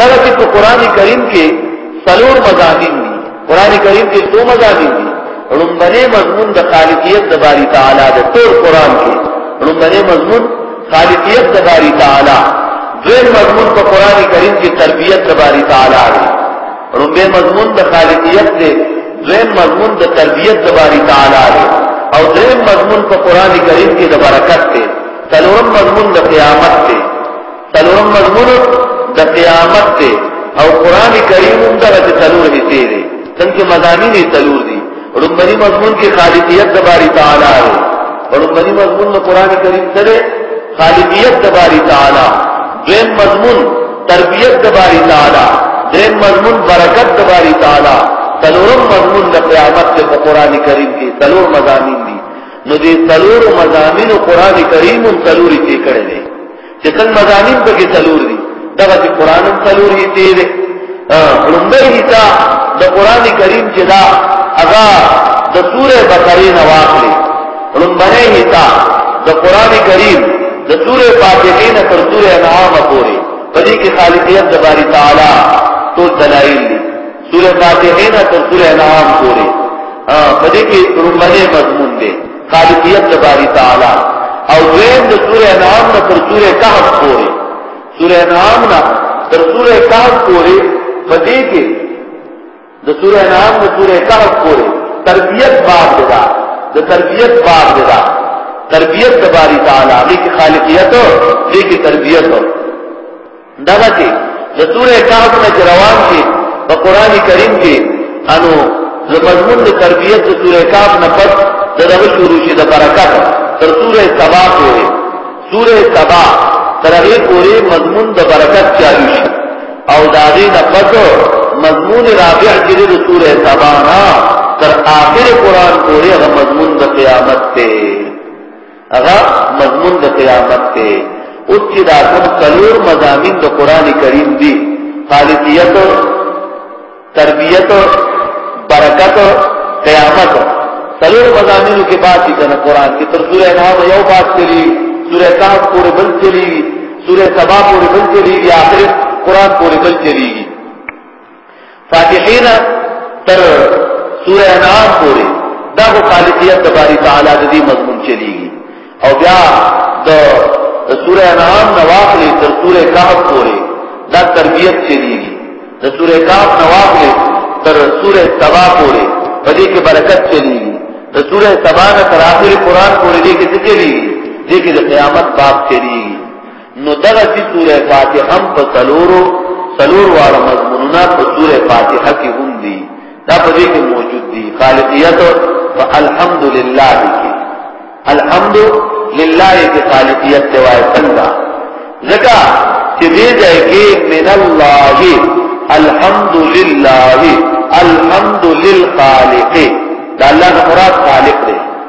دغه چې په قران کریم کې څلور مضامین دي قران کریم کې څو مضامین دي لومبنه مضمون د خالقیت د باری تعالی د ټول قران کې لومبنه مضمون خالقیت د باری تعالی دویم مضمون په قران کریم کې تربیت د باری تعالی دی لومبه مضمون د خالقیت دی دویم مضمون د تربیت د باری تعالی دی او دریم مضمون په قران کریم کې د برکت دی څلورم مضمون د قیامت دی څلورم مضمون د قیامت دی او قران کریم هم دغه څلور حصے دی څنګه مضامین یې څلور دي ربني مضمون کې خالقیت د باری تعالی او ربني مضمون د قران کریم سره خالقیت د باری تعالی دیم مضمون تربیت د باری تعالی دیم مضمون برکت د باری تعالی څلورم مضمون د قیامت په قران کریم کې څلور مضامین دي نو دې څلور مضامین قران کریم څلوري کې کړل چې څنګه مزامین په کې څلور دي دا چې قران هم څلور هي دي لومړی حصہ د قران کریم چې دا هغه د سوره بقره نه واخلي لومړی حصہ د قران کریم د سوره فاتحه نه تر سوره انعام پورې په دې کې خالقیت د باری تعالی تو دلایل سورہ فاتحه نه تر سورہ انعام پورې په دې کې رومنه مضمون دی خالقیت د باری تعالی او دویم د سورہ انعام نه تر سورہ کهف پورې سورہ انعام نه تر سورہ کهف پورې په دې کې د سورہ انعام نه سورہ کهف پورې تربیت باب دی دا د تربیت باب دی دا تربیت د باری تعالی دې کې خالقیت دې کې تربیت دغه کې د سورې کهف نه روان شي په قران کریم کې انو د مضمون د تربيت د سورې کهف نه پس دغه شروع شي د برکت تر سورې سبا پورې سورې سبا تر هغه پورې مضمون د برکت چالو شي او دا غي نه پس مضمون رابع کې د سورې سبا نه تر آخر قران پورې هغه مضمون د قیامت ته هغه مضمون د قیامت ته اوس چې دا کوم څلور مضامین د قران کریم دي خالقیت تربیت برکت قیامت څلور مضامینو کې بات دي کنه قران کې تر سورې انعام یو بات چلی سورې کاف پورې بل چلی سورې سبا پورې بل چلی اخر قران پورې بل چلی فاتحین تر سورہ انعام پوری دا خو خالقیت د باری تعالی د دې مضمون چلیږي او بیا د سورہ انعام نواخلی تر سورہ کهف پوری دا تربیت چلیږي د سورہ کهف نواخلی تر سورہ سبا پوری په دې کې برکت چلیږي د سورہ سبا نه تر اخر قرآن پوری دې کې څه چلیږي دې کې د قیامت باب چلیږي نو دغه چې سوره فاتحه هم په څلورو څلور واره مضمونونه په سوره فاتحه کې هم دي دا په دې کې موجود دي خالقیت او الحمد لله کې الحمد لله کې خالقیت دی وای څنګه ځکه چې دې ځای کې من الله الحمد لله الحمد للخالق دا الله مراد خالق دی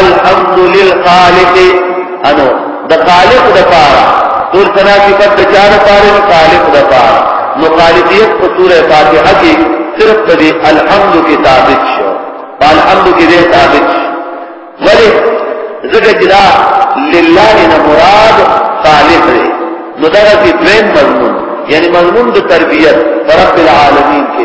الحمد للخالق انو د خالق د پاره ټول ثنا صفات د چار پاره خالق د پاره نو خالقیت په سوره فاتحه کې صرف په دې الحمد کې ثابت شو په الحمد کې دې ثابت شو ولی زګه جلا لله نه مراد خالق دی نو دا د دویم مضمون یعنی مضمون د تربیت رب العالمین کې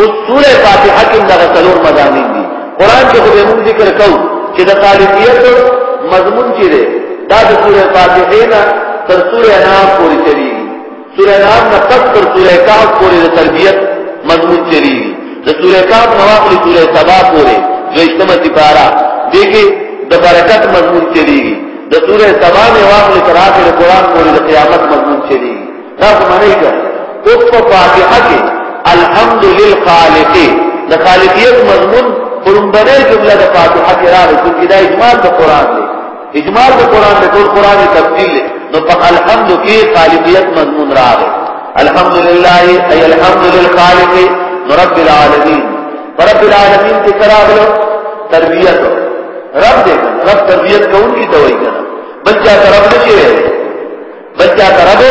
اوس سوره فاتحه کې دغه څلور مضامین دي قران کې خو به موږ ذکر کوو چې د طالبیت مضمون چې دی دا د سوره فاتحه نه تر سوره انعام پورې چلی سوره انعام نه پس تر سوره کهف پورې د تربیت مضمون چلی د سوره کهف نه واخلې سوره سبا پورې د اجتماع سپارا دغه د برکت مضمون چلی د سوره سبا نه واخلې تر اخر قران پورې د قیامت مضمون چلی تاسو معنی کړه او په فاتحه کې الحمد للخالق د خالقیت مضمون پرمبره جمله د فاتحه کې راغلي چې دا اجمال د قران دی اجمال د قران د ټول قران تفصیل دی نو په الحمد کې خالقیت مضمون راغلي الحمد لله ای الحمد للخالق رب العالمین رب العالمین کې تراغلو تربیت رب دې رب تربیت کوونکی دوی کنه بلکې رب نشي بچا ته رب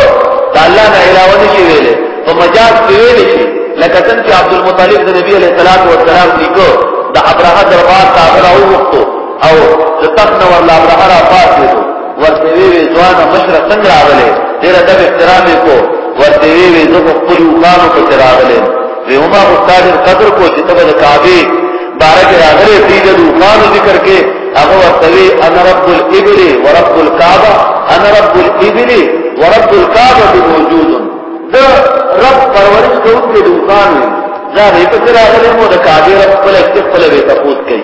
د الله نه علاوه نشي ویلې په مجاز کې ویلې شي لکه څنګه چې عبد المطلب د نبی عليه الصلاه والسلام لیکو د ابراهه دربار ته راو وختو او د تخت ور لا ابراهه را پاتې ورته وی ځوان مشره څنګه راغله ډېر د احترام کو ورته وی زه خپل وکانو په راغله وی هما مستاجر قدر کو چې تبه کعبه باره کې راغلي دي د روحانو ذکر کې هغه ورته وی انا رب الابل ورب الكعبه انا رب الابل ورب الكعبه موجود ده رب پرورش کوونکی د روحانو ځان یې په راغلي مو د کعبه رب خپل خپل به تفوت کوي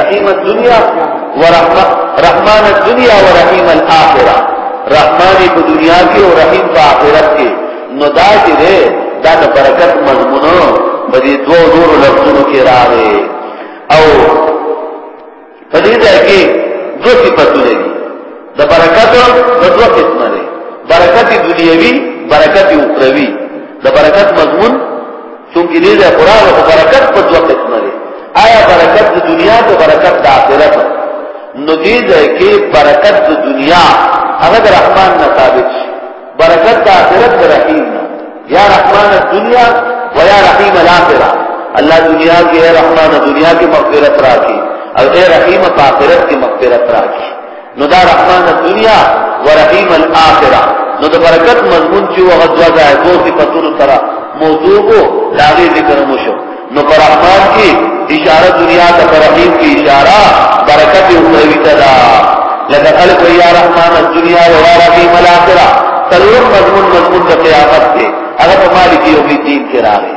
رحیم الدنیا ورحمت رحمان الدنیا ورحیم الاخره رحمان په دنیا کې او رحیم په آخرت کې نو دا چې ده دا د برکت مضمون په دې دوه نور لفظونو کې راغی او په دې ځای کې دوه صفاتونه دي د برکت د دوه قسمه دي برکت دنیوي برکت اخروی د برکت مضمون چونکه دې د قران او برکت په دوه قسمه دي آیا برکت د دنیا او برکت د آخرت نو دې ده کې برکت د دنیا هغه د رحمان نه ثابت شي برکت د آخرت د رحیم نه یا رحمان الدنیا و یا رحیم الاخره الله دنیا کې رحمان دنیا کې مغفرت راکړي او اے رحیم په آخرت کې مغفرت راکړي نو دا رحمان الدنیا ورحیم الاخره نو د برکت مضمون چې هغه دوا ځای دوه صفاتونو سره موضوع وو دا غي ذکر مو شو نو پر رحمان کې اشاره دنیا ته پر رحیم کې اشاره برکت او پروي ته دا لکه خلق یا رحمان الدنیا و رحیم الاخره تلور مضمون مضمون د قیامت کې هغه په مالک یوم الدین کې راغی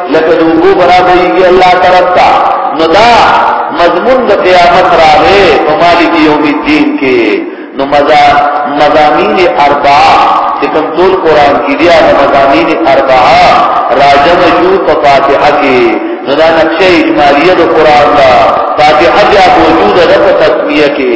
لکه د اوبو برابرېږي الله طرف ته نو دا مضمون د قیامت راغې په مالک یوم الدین کې نو مزا مزامین اربعه چې کوم ټول قران کې دی هغه مزامین اربعه راجم جو په فاتحه کې نو دا نقشه اجمالیه د قران دا فاتحه بیا موجوده ده په تسمیه کې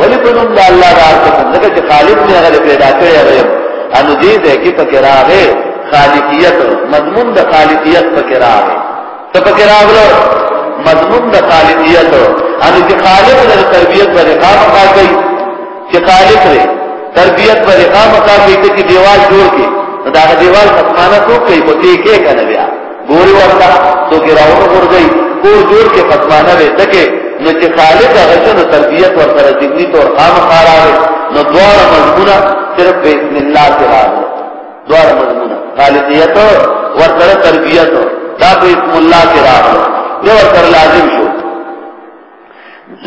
ولی په نوم د الله راځم ځکه چې خالق نه غل پیدا کړی هغه انو دې دې کې پکې راغې خالقیت مضمون د خالقیت پکې راغې ته پکې راغلو مضمون د خالقیت انو چې خالق د تربیت باندې کار کوي چې خالق لري تربیت باندې کار کوي چې دیوال جوړ کې دا دیوال خپانه کوي په دې کې کنه بیا ګوري ورته تو کې راوړو ورځي کور جوړ کې ختمانه وي تکه نو چې خالد هغه شنو تربيت ور سره دیني تور خام خاراره نو دوار مضمونه صرف بسم الله تعالی دوار مضمونه خالدیت ور سره تربيت دا بسم الله تعالی نو ور سره لازم شو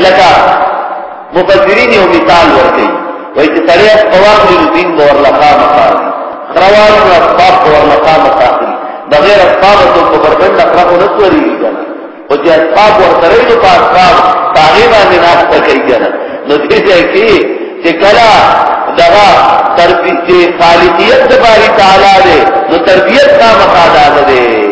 لکه مفسرین یو مثال ورکړي وایي چې سړی قوام دین به ورله خامه کار خروان او اسباب به ورله خامه کار بغیر اسباب ته په بربند اقرب نه توري کنه او چې اسباب ورته نو په اسباب باغې باندې نه کوي کنه نو دې ځای کې چې کله دغه تربیت خالقیت د باری تعالی دی نو تربیت کا مقاله ده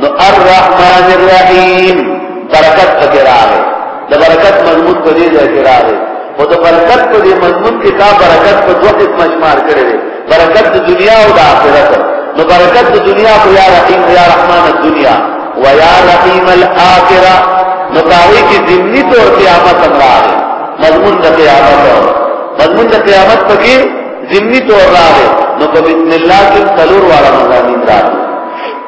نو الرحمن الرحیم برکت پکې راغی د برکت مضمون په دې ځای کې راغی او د برکت په دې مضمون کې دا برکت په دوه قسمه شمار کړی دی برکت د دنیا او د آخرت نو برکت د دنیا خو یا رحیم یا رحمان الدنیا و یا رحیم الاخره نو کاوی کې ضمنی طور قیامت هم راغی مضمون د قیامت مضمون د قیامت پکې ضمنی طور راغی نو په بسم الله کې څلور واړه مضامین راغلي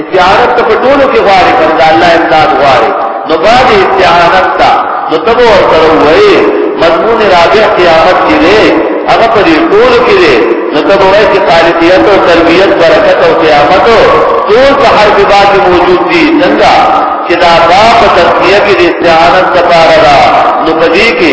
استعانت ته ټولو کې غواړي پر دا الله امداد غواړي نو بعد استعانت ته نو تبو ور سره وایي مضمون رابع قیامت کې دی هغه په دې ټولو کې دی نو تبو وایي چې خالقیت او تربیت برکت او قیامت ټول په هر باب کې موجود دي څنګه چې دا باب تسمیه کې استعانت لپاره دا نو په دې کې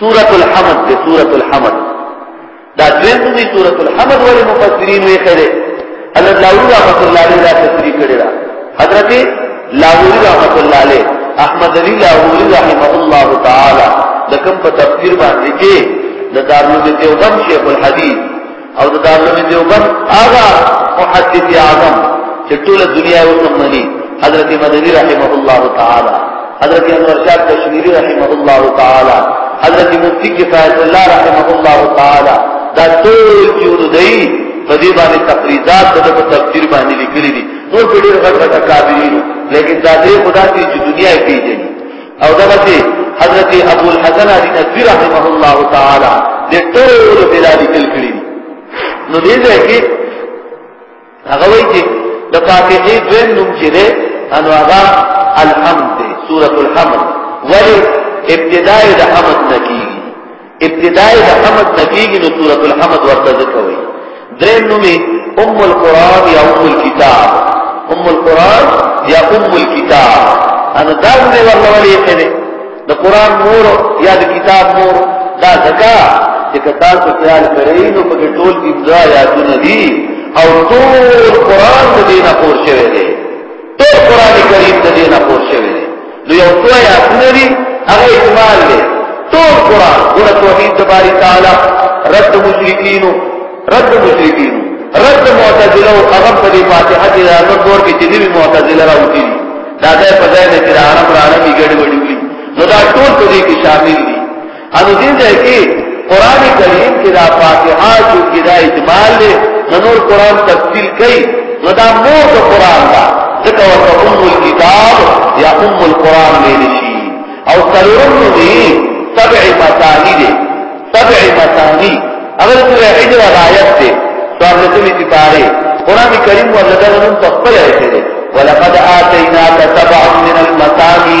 سورة الحمد دې سورة الحمد دا دویم نومي سورة الحمد ولې مفسرین وی خره حضرت لاهوری رحمت الله علیه دا تفسیر کړی دا حضرت لاهوری رحمت الله علیه احمد علی لاهوری رحمه الله تعالی د کوم په تفسیر باندې کې د دارلعلوم دیوبند شیخ الحدیث او د دارلوم دیوبند هغه محدث اعظم چې ټول دنیا یې وسمني حضرت مدنی رحمه الله تعالی حضرت انور شاه کشمیری رحمه الله تعالی حضرت مفتی کفایت الله رحمه الله تعالی دا ټول چې ودی په دې باندې تقریظات د په تفسیر باندې لیکلي دي نور په ډېر غټ غټ کابینو لیکن دا دې خدا دې چې دنیا یې پیژني او دغه چې حضرت ابو الحسن علی نذیر رحمه الله تعالی د ټول بلاد کل کړی نو دې ځای کې هغه وایي چې د فاتحې دویم نوم چې ده انو هغه الحمد سورۃ الحمد ولی ابتداء د حمد نکیږي ابتدائی دا حمد نکیگی نو سورة الحمد ورتذکوی درین نمی ام القرآن یا ام الكتاب ام القرآن یا ام الكتاب انا دا نمی ورلولی خیلی دا قرآن مور یا دا کتاب مور دا زکا چې کتاب په خیال کړئ نو په ټول ابدا یادونه دي او ټول قران د دینه پور شوی دی ټول قران کریم د دینه پور شوی دی نو یو څو آیاتونه دي هغه اجمال دی ټول قران ګوره توحید د باری تعالی رد مشرکین رد مشرکین رد معتزله او هغه په دې فاتحه کې د نور دور کې چې دې معتزله راوتی دا د په ځای نه چې عرب راړه کې ګډ وډي نو دا ټول په دې کې شامل دي انو دې ځای کې قران کریم کې دا فاتحه چې کې دا اجمال له نور قران تفصیل کوي نو دا مور د قران دا ځکه ورته ام الكتاب یا ام القران نه نشي او څلورم دې سبع مثانی دې سبع مثانی اگر سورہ حجر آیت دې سوال دې چې پاره قران کریم ورته دا نوم تخپل راځي ولقد آتيناك سبعا من المثاني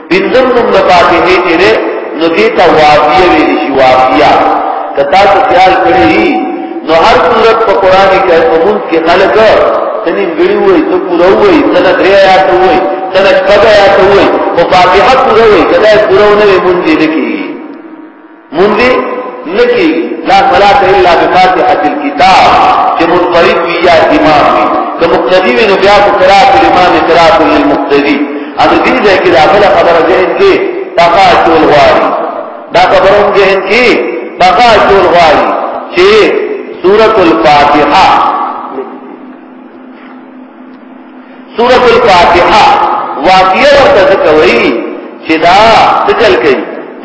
پنځم نوم د فاتحې چې دی نو دې ته وافیه ویل شي وافیه که تاسو خیال کړی نو هر صورت په قران کې په مونږ کې خلق تنیم ګړي وای ته پوره وای تنه درې آیات وای تنه شپږ آیات وای او فاتحه پوره وای کله پوره نه مونږ دې نه کیږي مونږه نکی لا صلات الا بفاتحه الكتاب چې منفرد وي یا امام وي که مقتدی وي نو بیا قرات الامام قرات للمقتدی ان دې ځای کې دا بل خبره ذهن کې بقا ټول غواړي دا خبره هم ذهن کې بقا ټول غواړي چې سورۃ الفاتحه سورۃ الفاتحه واقعیا ورته ذکر وی چې دا ذکر کوي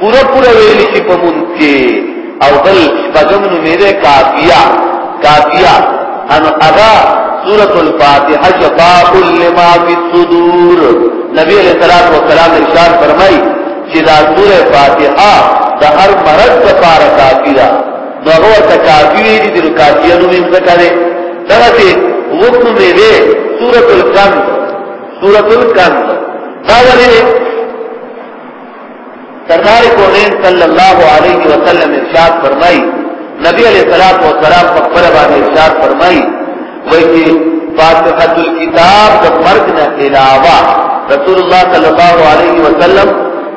پورا پورا ویل شي په مونږ کې او بل شپږم نو میره کافیه کافیه ان ادا سورۃ الفاتحه شفاء لما فی الصدور نبی علیہ الصلوۃ والسلام ارشاد فرمایي چې دا سورۃ فاتحه د هر مرض لپاره کافی ده نو هغه ورته کافی ویلي دي کافیه نو یې ځکه ده دغه چې وکړو مې ده سورۃ الکنز سورۃ الکنز دا ولې سرکار کونین صلی الله علیه وسلم ارشاد فرمایي نبی علیہ الصلوۃ والسلام په خبره باندې ارشاد فرمایي بلکې فاتحه الكتاب د فرق نه علاوه رسول الله صلی الله علیه وسلم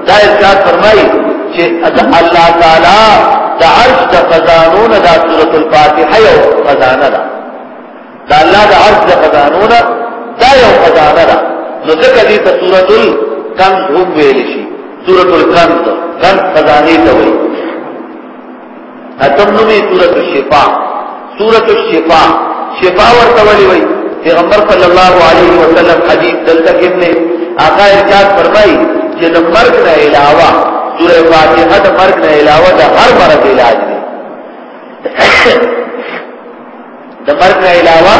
دا ارشاد فرمایي چې الله تعالی د عرش د خزانو نه د سورۃ الفاتحه یو خزانه ده دا الله د عرش د خزانو نه دا یو خزانه ده نو ځکه دې ته سورۃ الکنز هم ویل شي سورۃ الکنز کنز خزانه ته وایي اتم نومي سورۃ الشفاء سورۃ الشفاء شفاء ورته ولي وي پیغمبر صلی الله علیه وسلم حدیث دلته کې نه آقا ارشاد فرمایي چې د مرګ نه علاوه سورۃ فاتحه د مرګ نه علاوه د هر مرض علاج دی د مرګ نه علاوه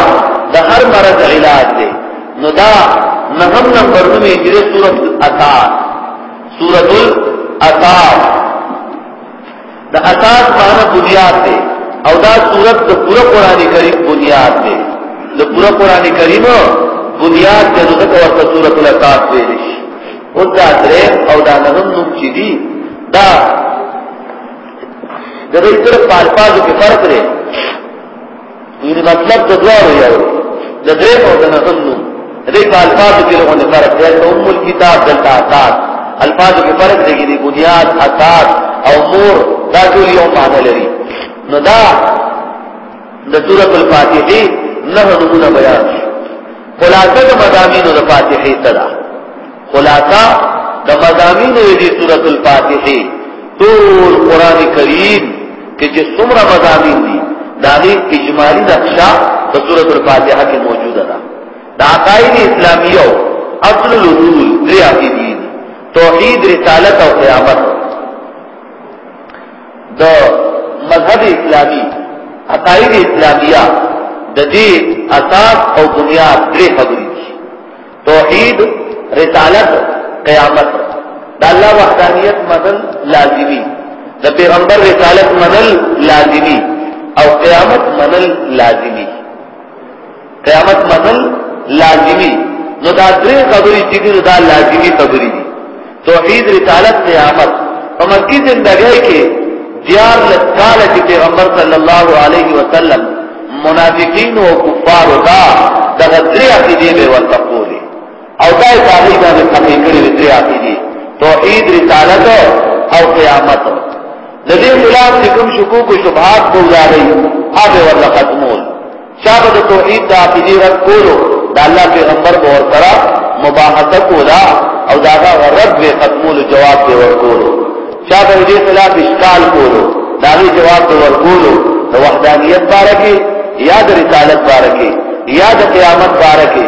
د هر مرض علاج دی نو دا نهم نمبر نومې چې سورۃ الاثار سورۃ الاثار د اساس معنی بنیاد دی او دا صورت د پوره قران کریم بنیاد دی د پوره قران کریم بنیاد د دغه ورته صورت الاساس دی او دا درې او دا نهم نوم چې دی دا د دې تر پالپاز کې فرق دی یعنی مطلب د دوارو یو د درې او د نظم نو دې په الفاظو کې له غونډه فرق دی ته ام الكتاب دلته اساس الفاظو کې فرق دی کې بنیاد اساس او مور دا ټول یو معنی لري نو دا د سورۃ الفاتحه نه نمونه بیان خلاصه د مضامینو د فاتحه تدا خلاصه د مضامینو یې دي سورۃ الفاتحه ټول قران کریم کې چې څومره مضامین دي دا دې اجمالی نقشه د سورۃ الفاتحه کې موجوده ده دا عقاید اسلامیو اصل الاصول درې عقیدې توحید رسالت او قیامت د مذهب اسلامی عقاید اسلامیه د دې اساس او بنیاد درې خبرې توحید رسالت قیامت د الله وحدانیت منل لازمی د پیغمبر رسالت منل لازمی او قیامت منل لازمی قیامت منل لازمی نو دا درې خبرې چې دا لازمی خبرې دي توحید رسالت نعمت په مکی زندګۍ کې دیار لکاله چې پیغمبر صلی الله علیه وسلم منافقین او کفار دا د غدری عقیده به ورته کولی او دا یې باندې باندې خپل کړی د دریا عقیده توحید رسالت او قیامت د دې خلاف کوم شکوک او شبهات بوزاري هغه ورته ختمول چا به د توحید د عقیدې رد کولو د الله پیغمبر به ورسره مباحثه کولا او دا هغه رد به ختمولو جواب به ورکولو چا به دې خلاف اشکال کولو دا غي جواب به ورکولو د وحدانیت باره کې یا د رسالت باره کې یا د قیامت باره کې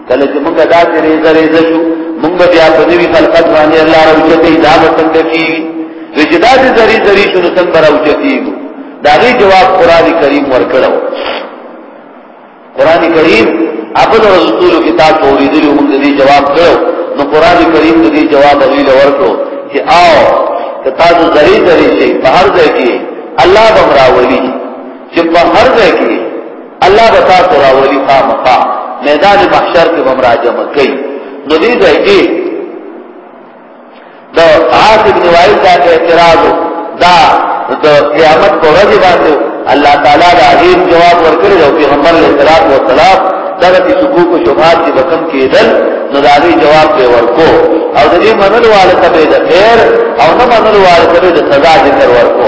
کله چې موږ دا چې ریزه ریزه شو موږ بیا په نوی خلقت باندې الله راوچتې دا به څنګه کیږي چې دا چې زری زری شو نو څنګه راوچتېږو دا غي جواب قران کریم ورکړو قران کریم خپل رسول کتاب پوری دی موږ دې جواب کړو نو قران کریم دې جواب غوی ورکړو چې آو ته تاسو زری زری شي په هر ځای کې الله بمراولي چې په هر ځای کې الله به تاسو راولي خامخا میدان محشر کې به مراجعه کوي نو دې ځای کې د عاص بن وائل دا اعتراض دا د قیامت پر ورځ باندې الله تعالی دا عظیم جواب ورکړي او پیغمبر علیه الصلاۃ والسلام دغه چې شکوک او شبهات دې بکم کېدل نو دا غي جواب به ورکو او دې منلو والے ته به د خیر او نه منلو والے ته به د سزا ذکر ورکو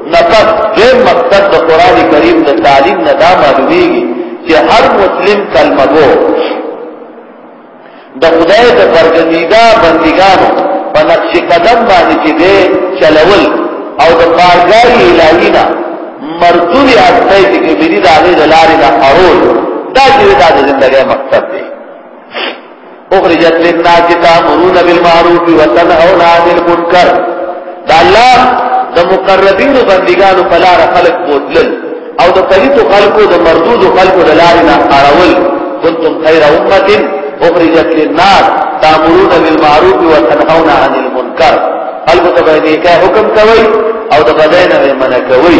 نقد دیم مقصد د قران کریم د تعلیم نه دا معلومیږي چې هر مسلم کلمه وو د خدای د برګزیدا بندګانو په نقش قدم باندې چې دی چلول او د بارګاری الهینا مرتوب اړتای چې کبیری د هغه د لارې نه اړول دا چې دا د زندګۍ مقصد دی اخرجت للناس تامرون بالمعروف وتنهون عن المنکر دا الله د مقربین بندگانو په لار خلق بوتلل او د پلیت خلقو د مردود خلقو د لار نه اړول کنتم خیر امه اخرجت للناس تامرون بالمعروف وتنهون عن المنکر خلقو ته به حکم کوي او د بدای نه منع کوي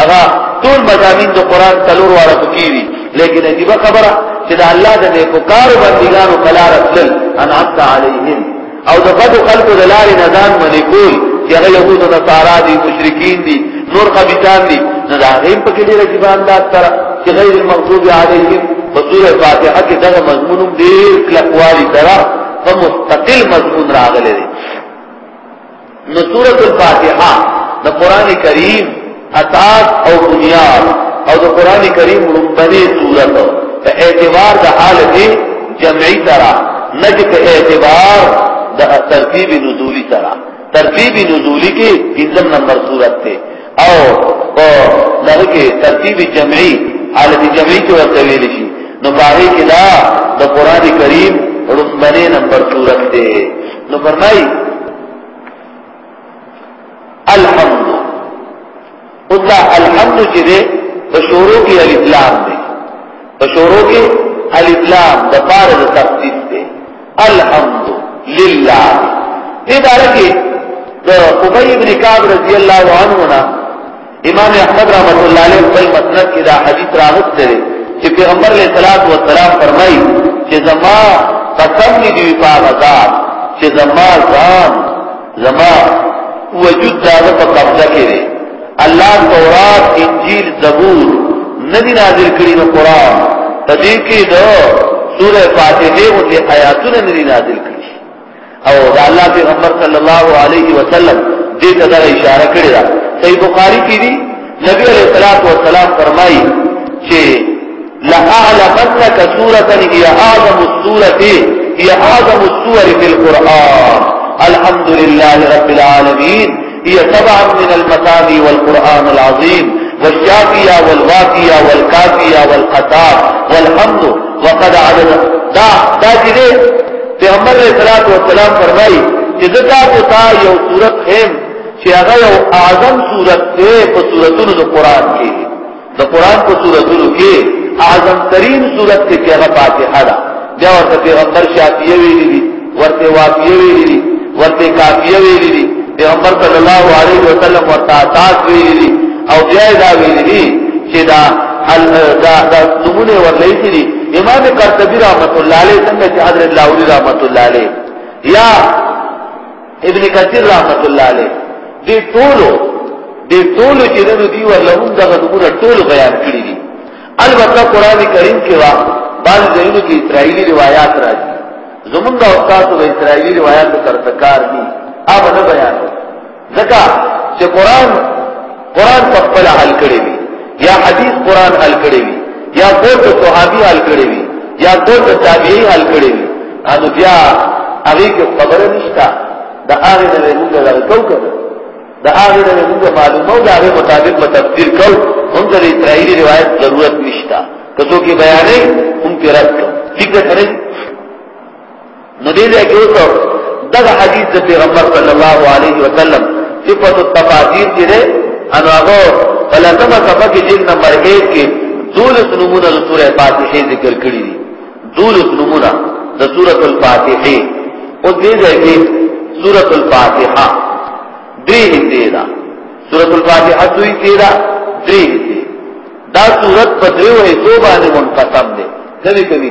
هغه ټول مضامین د قران تلور واړه پکې دي لیکن عجیب خبره چې د الله د نیکوکارو بندګانو کلار اصل انعمت علیهم او د بدو خلقو د لارې نزان منې کول چې هغه یهود او نصارا دي مشرکین دي نور خبيثان دي نو دا غیم په کې ډېر عجیب انداز تر چې غیر المغضوب علیهم په سورې فاتحه کې دغه مضمون ډېر کلکوالي تر په مستقل مضمون راغلی دی نو سورۃ الفاتحه د قران کریم اساس او بنیاد او د قران کریم لومبني سورۃ په اعتبار د حال کې جمعي ترا نه په اعتبار د ترتیب نزولی ترا ترتیب نزولی کې پنځم نمبر سورۃ ته او په دغه کې ترتیب جمعي حالت جمعي کې ورته ویل شي نو باغې کې دا د قران کریم رمبنه نمبر صورت دی نو فرمایي الحمد او دا الحمد چې ده په شروع کې الف لام دی په شروع کې الف لام د پاره د تخصیص دی الحمد لله دې باره کې د ابي ابن کعب رضی الله عنه نه امام احمد رحمۃ اللہ علیہ په مسند کې دا حدیث راغلی دی چې پیغمبر علیہ الصلوۃ والسلام فرمایي چې زما قسم دې په غزاد چې زما ځان زما وجود دا په قبضه کې دی الله تورات انجیل زبور ندی نازل کړی نو قران په دې کې د سوره فاتحه او د آیاتونو ندی نازل کړی او دا الله پیغمبر صلی الله علیه وسلم دې ته دا اشاره کړی دا صحیح بخاری کې دی نبی علیہ الصلوۃ والسلام فرمایي چې لأعلمنك سورة هي أعظم السورة هي أعظم السور في القرآن الحمد لله رب العالمين هي طبعا من المثاني والقرآن العظيم والشافية والوافية والكافية والقتاب والحمد وقد عدد دا دا جده پیغمبر علیہ الصلوۃ والسلام فرمایي چې دا تاسو ته یو صورت هم چې هغه یو اعظم صورت دی په صورتونو د قران کې د قران په سوراتونو کې اعظم ترين سورت کې چې هغه فاتحه ده بیا ورته پیغمبر شافعي ویلي دي ورته واقعي ویلي دي ورته کافي ویلي دي پیغمبر صلی الله علیه وسلم ورته تاج ویلي دي او بیا دا ویلي دي چې دا دا دا نمونه ورلې دي امام قرطبي رحمت الله علیه څنګه چې حضرت لاوری رحمت الله علیه یا ابن کثیر رحمت الله علیه دې ټولو دې ټولو چې نو دی ورلهم دغه نمونه ټول بیان کړی دي البته قران کریم کې وا بعض ځایونو کې اسرایلی روایت راځي زمونږ او تاسو د اسرایلی روایت تر تکار دي اوبه نه بیان ځکه چې قران قران په خپل حل کړی وي یا حدیث قران حل کړی وي یا قول د صحابي حل کړی وي یا قول د تابعی حل کړی وي انو بیا هغه کې خبره نشته د هغه نه موږ دا کوو د هغه نه موږ معلومه او د هغه مطابق په تفسیر کو هم د اسرائیلی روایت ضرورت نشته کڅو کې بیانې هم پیرات کو ٹھیک ہے نو دې ځای کې اوسه دغه حدیث د پیغمبر صلی الله علیه وسلم صفت التفاضیل کې ده ان هغه فلسفه صفه کې جن نمبر 1 کې دولس نمونه د سورې فاتحه ذکر کړی دي دولس نمونه د سورۃ الفاتحه او دې ځای کې سورۃ الفاتحه درې دې ده سورۃ الفاتحه دوی دې ده درې دې دا سورۃ په دریو حصو باندې منقسم ده کبھی کبھی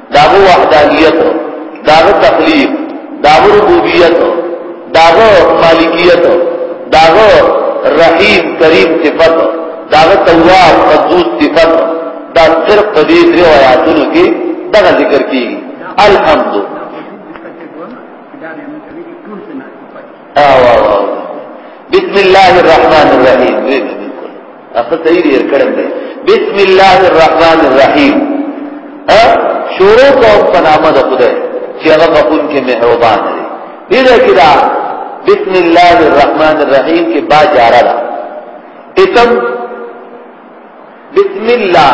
داغه وحدانیت داغه تخلیق داغه ربوبیت داغه مالکیت داغه رحیم کریم صفت داغه تواب قدوس صفت دا صرف په دې درې آیاتونو کې دغه ذکر کیږي الحمدلله بسم الله الرحمن الرحیم وی بالکل اخر صحیح دی کړم دی بسم الله الرحمن الرحیم ا شروع کوم په نام د خدای چې هغه بخون کې مهربان دی دې کې دا بسم الله الرحمن الرحیم کې با جاره ده اسم بسم الله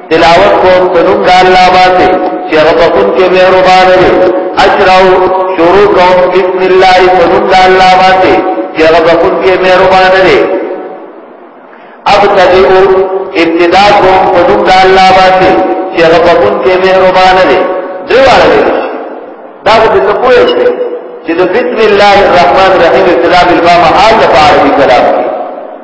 تلاوت کوم په نوم د الله باندې چې هغه بخون کې مهربان دی اشراو شروع کوم بسم الله په نوم د الله باندې چې هغه بخون کې مهربان دی اب تدعو ابتدا کوم په نوم د الله باندې چې هغه بخون کې مهربان دی دیواله دی دا به څه پوهې شي چې د بسم الله الرحمن الرحیم ابتدا بالبا محل د عربي کلام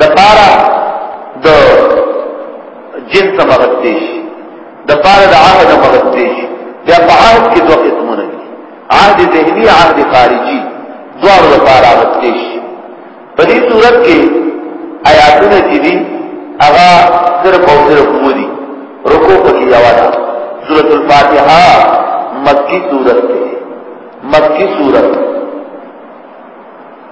د پارا د جنس نه مغت دیش د پارا د عهد نه مغت دیش بیا په عهد کې دوه قسمونه دي عهد ذهني عهد خارجي دوه د پارا مغت دیش په دې صورت کې آیاتونه چې دي هغه صرف او صرف وو دي رکو پکې یواده سورۃ الفاتحه مکی سورۃ مکی سورۃ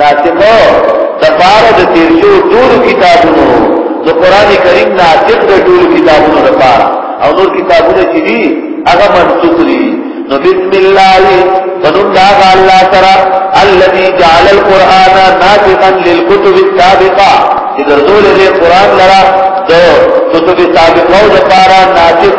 ناسخو د پاره د تیر شو ټول کتابونو د قران کریم ناسخ د ټول کتابونو لپاره او نور کتابونه چې دي هغه منسوخ دي نو بسم الله فنم دا الله ترى الذي جعل القرآن ناسخا للكتب السابقة چې ګرځول دې قرآن لرا د کتب سابقو د پاره ناسخ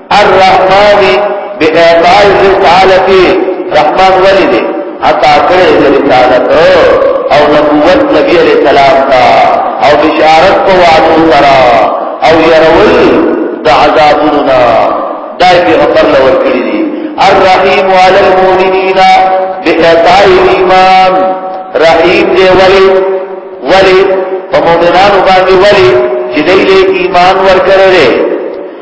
الرحمن باعطاء الرسالة رحمان ولی دی عطا کړی د رسالت او نبوت نبی علیہ السلام تا او بشارت په وعدو سره او يرول د عذابونو نه دای پیغمبر لور کړی دی الرحیم علی المؤمنین باعطاء الايمان رحیم دی ولی ولی په مؤمنانو باندې ولی چې دې ایمان ورکړي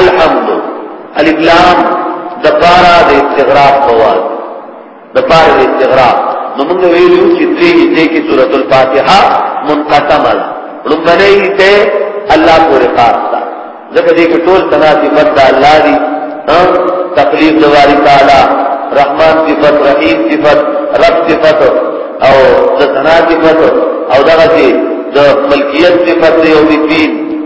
الحمد الف لام د پارا د استغراق بوال د پارا د استغراق نو موږ ویلو چې دې دې کې سورۃ الفاتحه منقسمه ده لومړی ته الله پورې خاص ده ځکه دې کې ټول تناسب د الله دی تقریب د واری تعالی رحمان صفت رحیم صفت رب صفت او د ثنا صفت او دغه چې د ملکیت صفت دی او د دین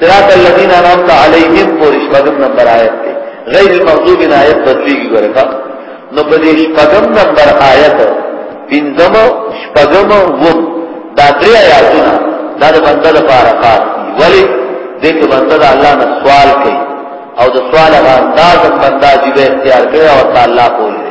صراط الذين انعمت عليهم پورې شپږم نمبر آیت دی غیر المغضوب نه آیت بدلیږي ورکا نو په دې شپږم نمبر آیت پنځم شپږم وم دا درې آیاتونه دا د بنده لپاره خاص دي ولی دې کې بنده د الله نه سوال کوي او د سوال هغه انداز بنده چې به اختیار کړي او تعالی کوي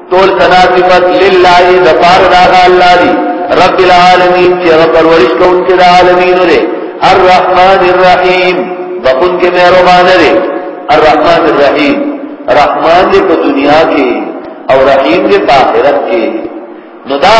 ټول ثنا صفات لله د پاره دا الله دی رب العالمین چې رب ورش کوم چې د عالمین دی الرحمن الرحیم بخون کې مهربان دی الرحمن الرحیم رحمان دې په دنیا کې او رحیم دې په آخرت کې نو دا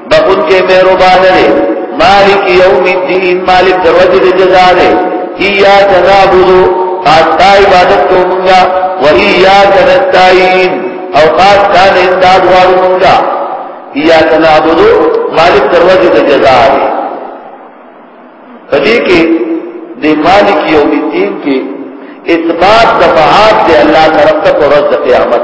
بخون کې مهربان دی مالک یوم الدین مالک دروازه د جزا دی یا تنابذو خاصتا عبادت کو مونږه و یا تنستعين او خاصتا امداد غواړو مونږه یا تنابذو مالک دروازه د جزا دی پدې کې د مالک یوم الدین کې اثبات د فعاد دی الله طرف ته پر ورځ قیامت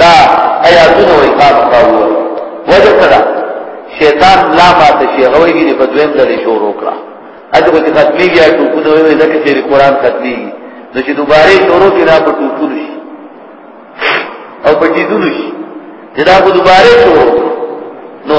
دا آیاتونه وای قام کاوه وجه کړه شیطان لا ما ته شي غوي دي په دویم ځل شروع کړه اته کو چې ختمي بیا ټکو نو وي ځکه چې قرآن ختمي نو چې دوباره شروع کړي را په ټکو شي او په دې دونو شي چې دا کو دوباره شروع نو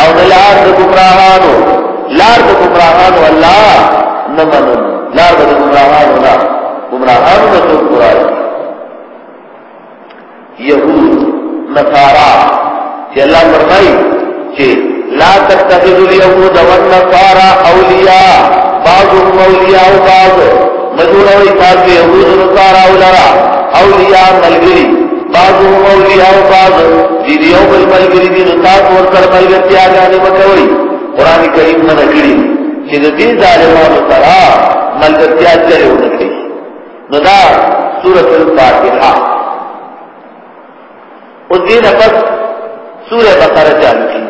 او نه لار د ګمراهانو لار د ګمراهانو الله نه منو لار د ګمراهانو نه ګمراهانو نه څوک ګورای يهود نصارا چې الله فرمایي چې لا تتخذوا اليهود والنصارى اولیاء بعضهم اولیاء بعض مجوړوي تاسو يهود نصارا ولرا اولیاء ملګری بعضو مولیا و بعض دی دیو بل ملگری دی نتاس ورسر ملگرتیا گانی مکوئی قرآن کریم من اکڑی چی دی دی ظالمانو ترا ملگرتیا چلی و نکڑی ندا سورة الفاتحہ اس دین پس سورة بقرہ چالو کی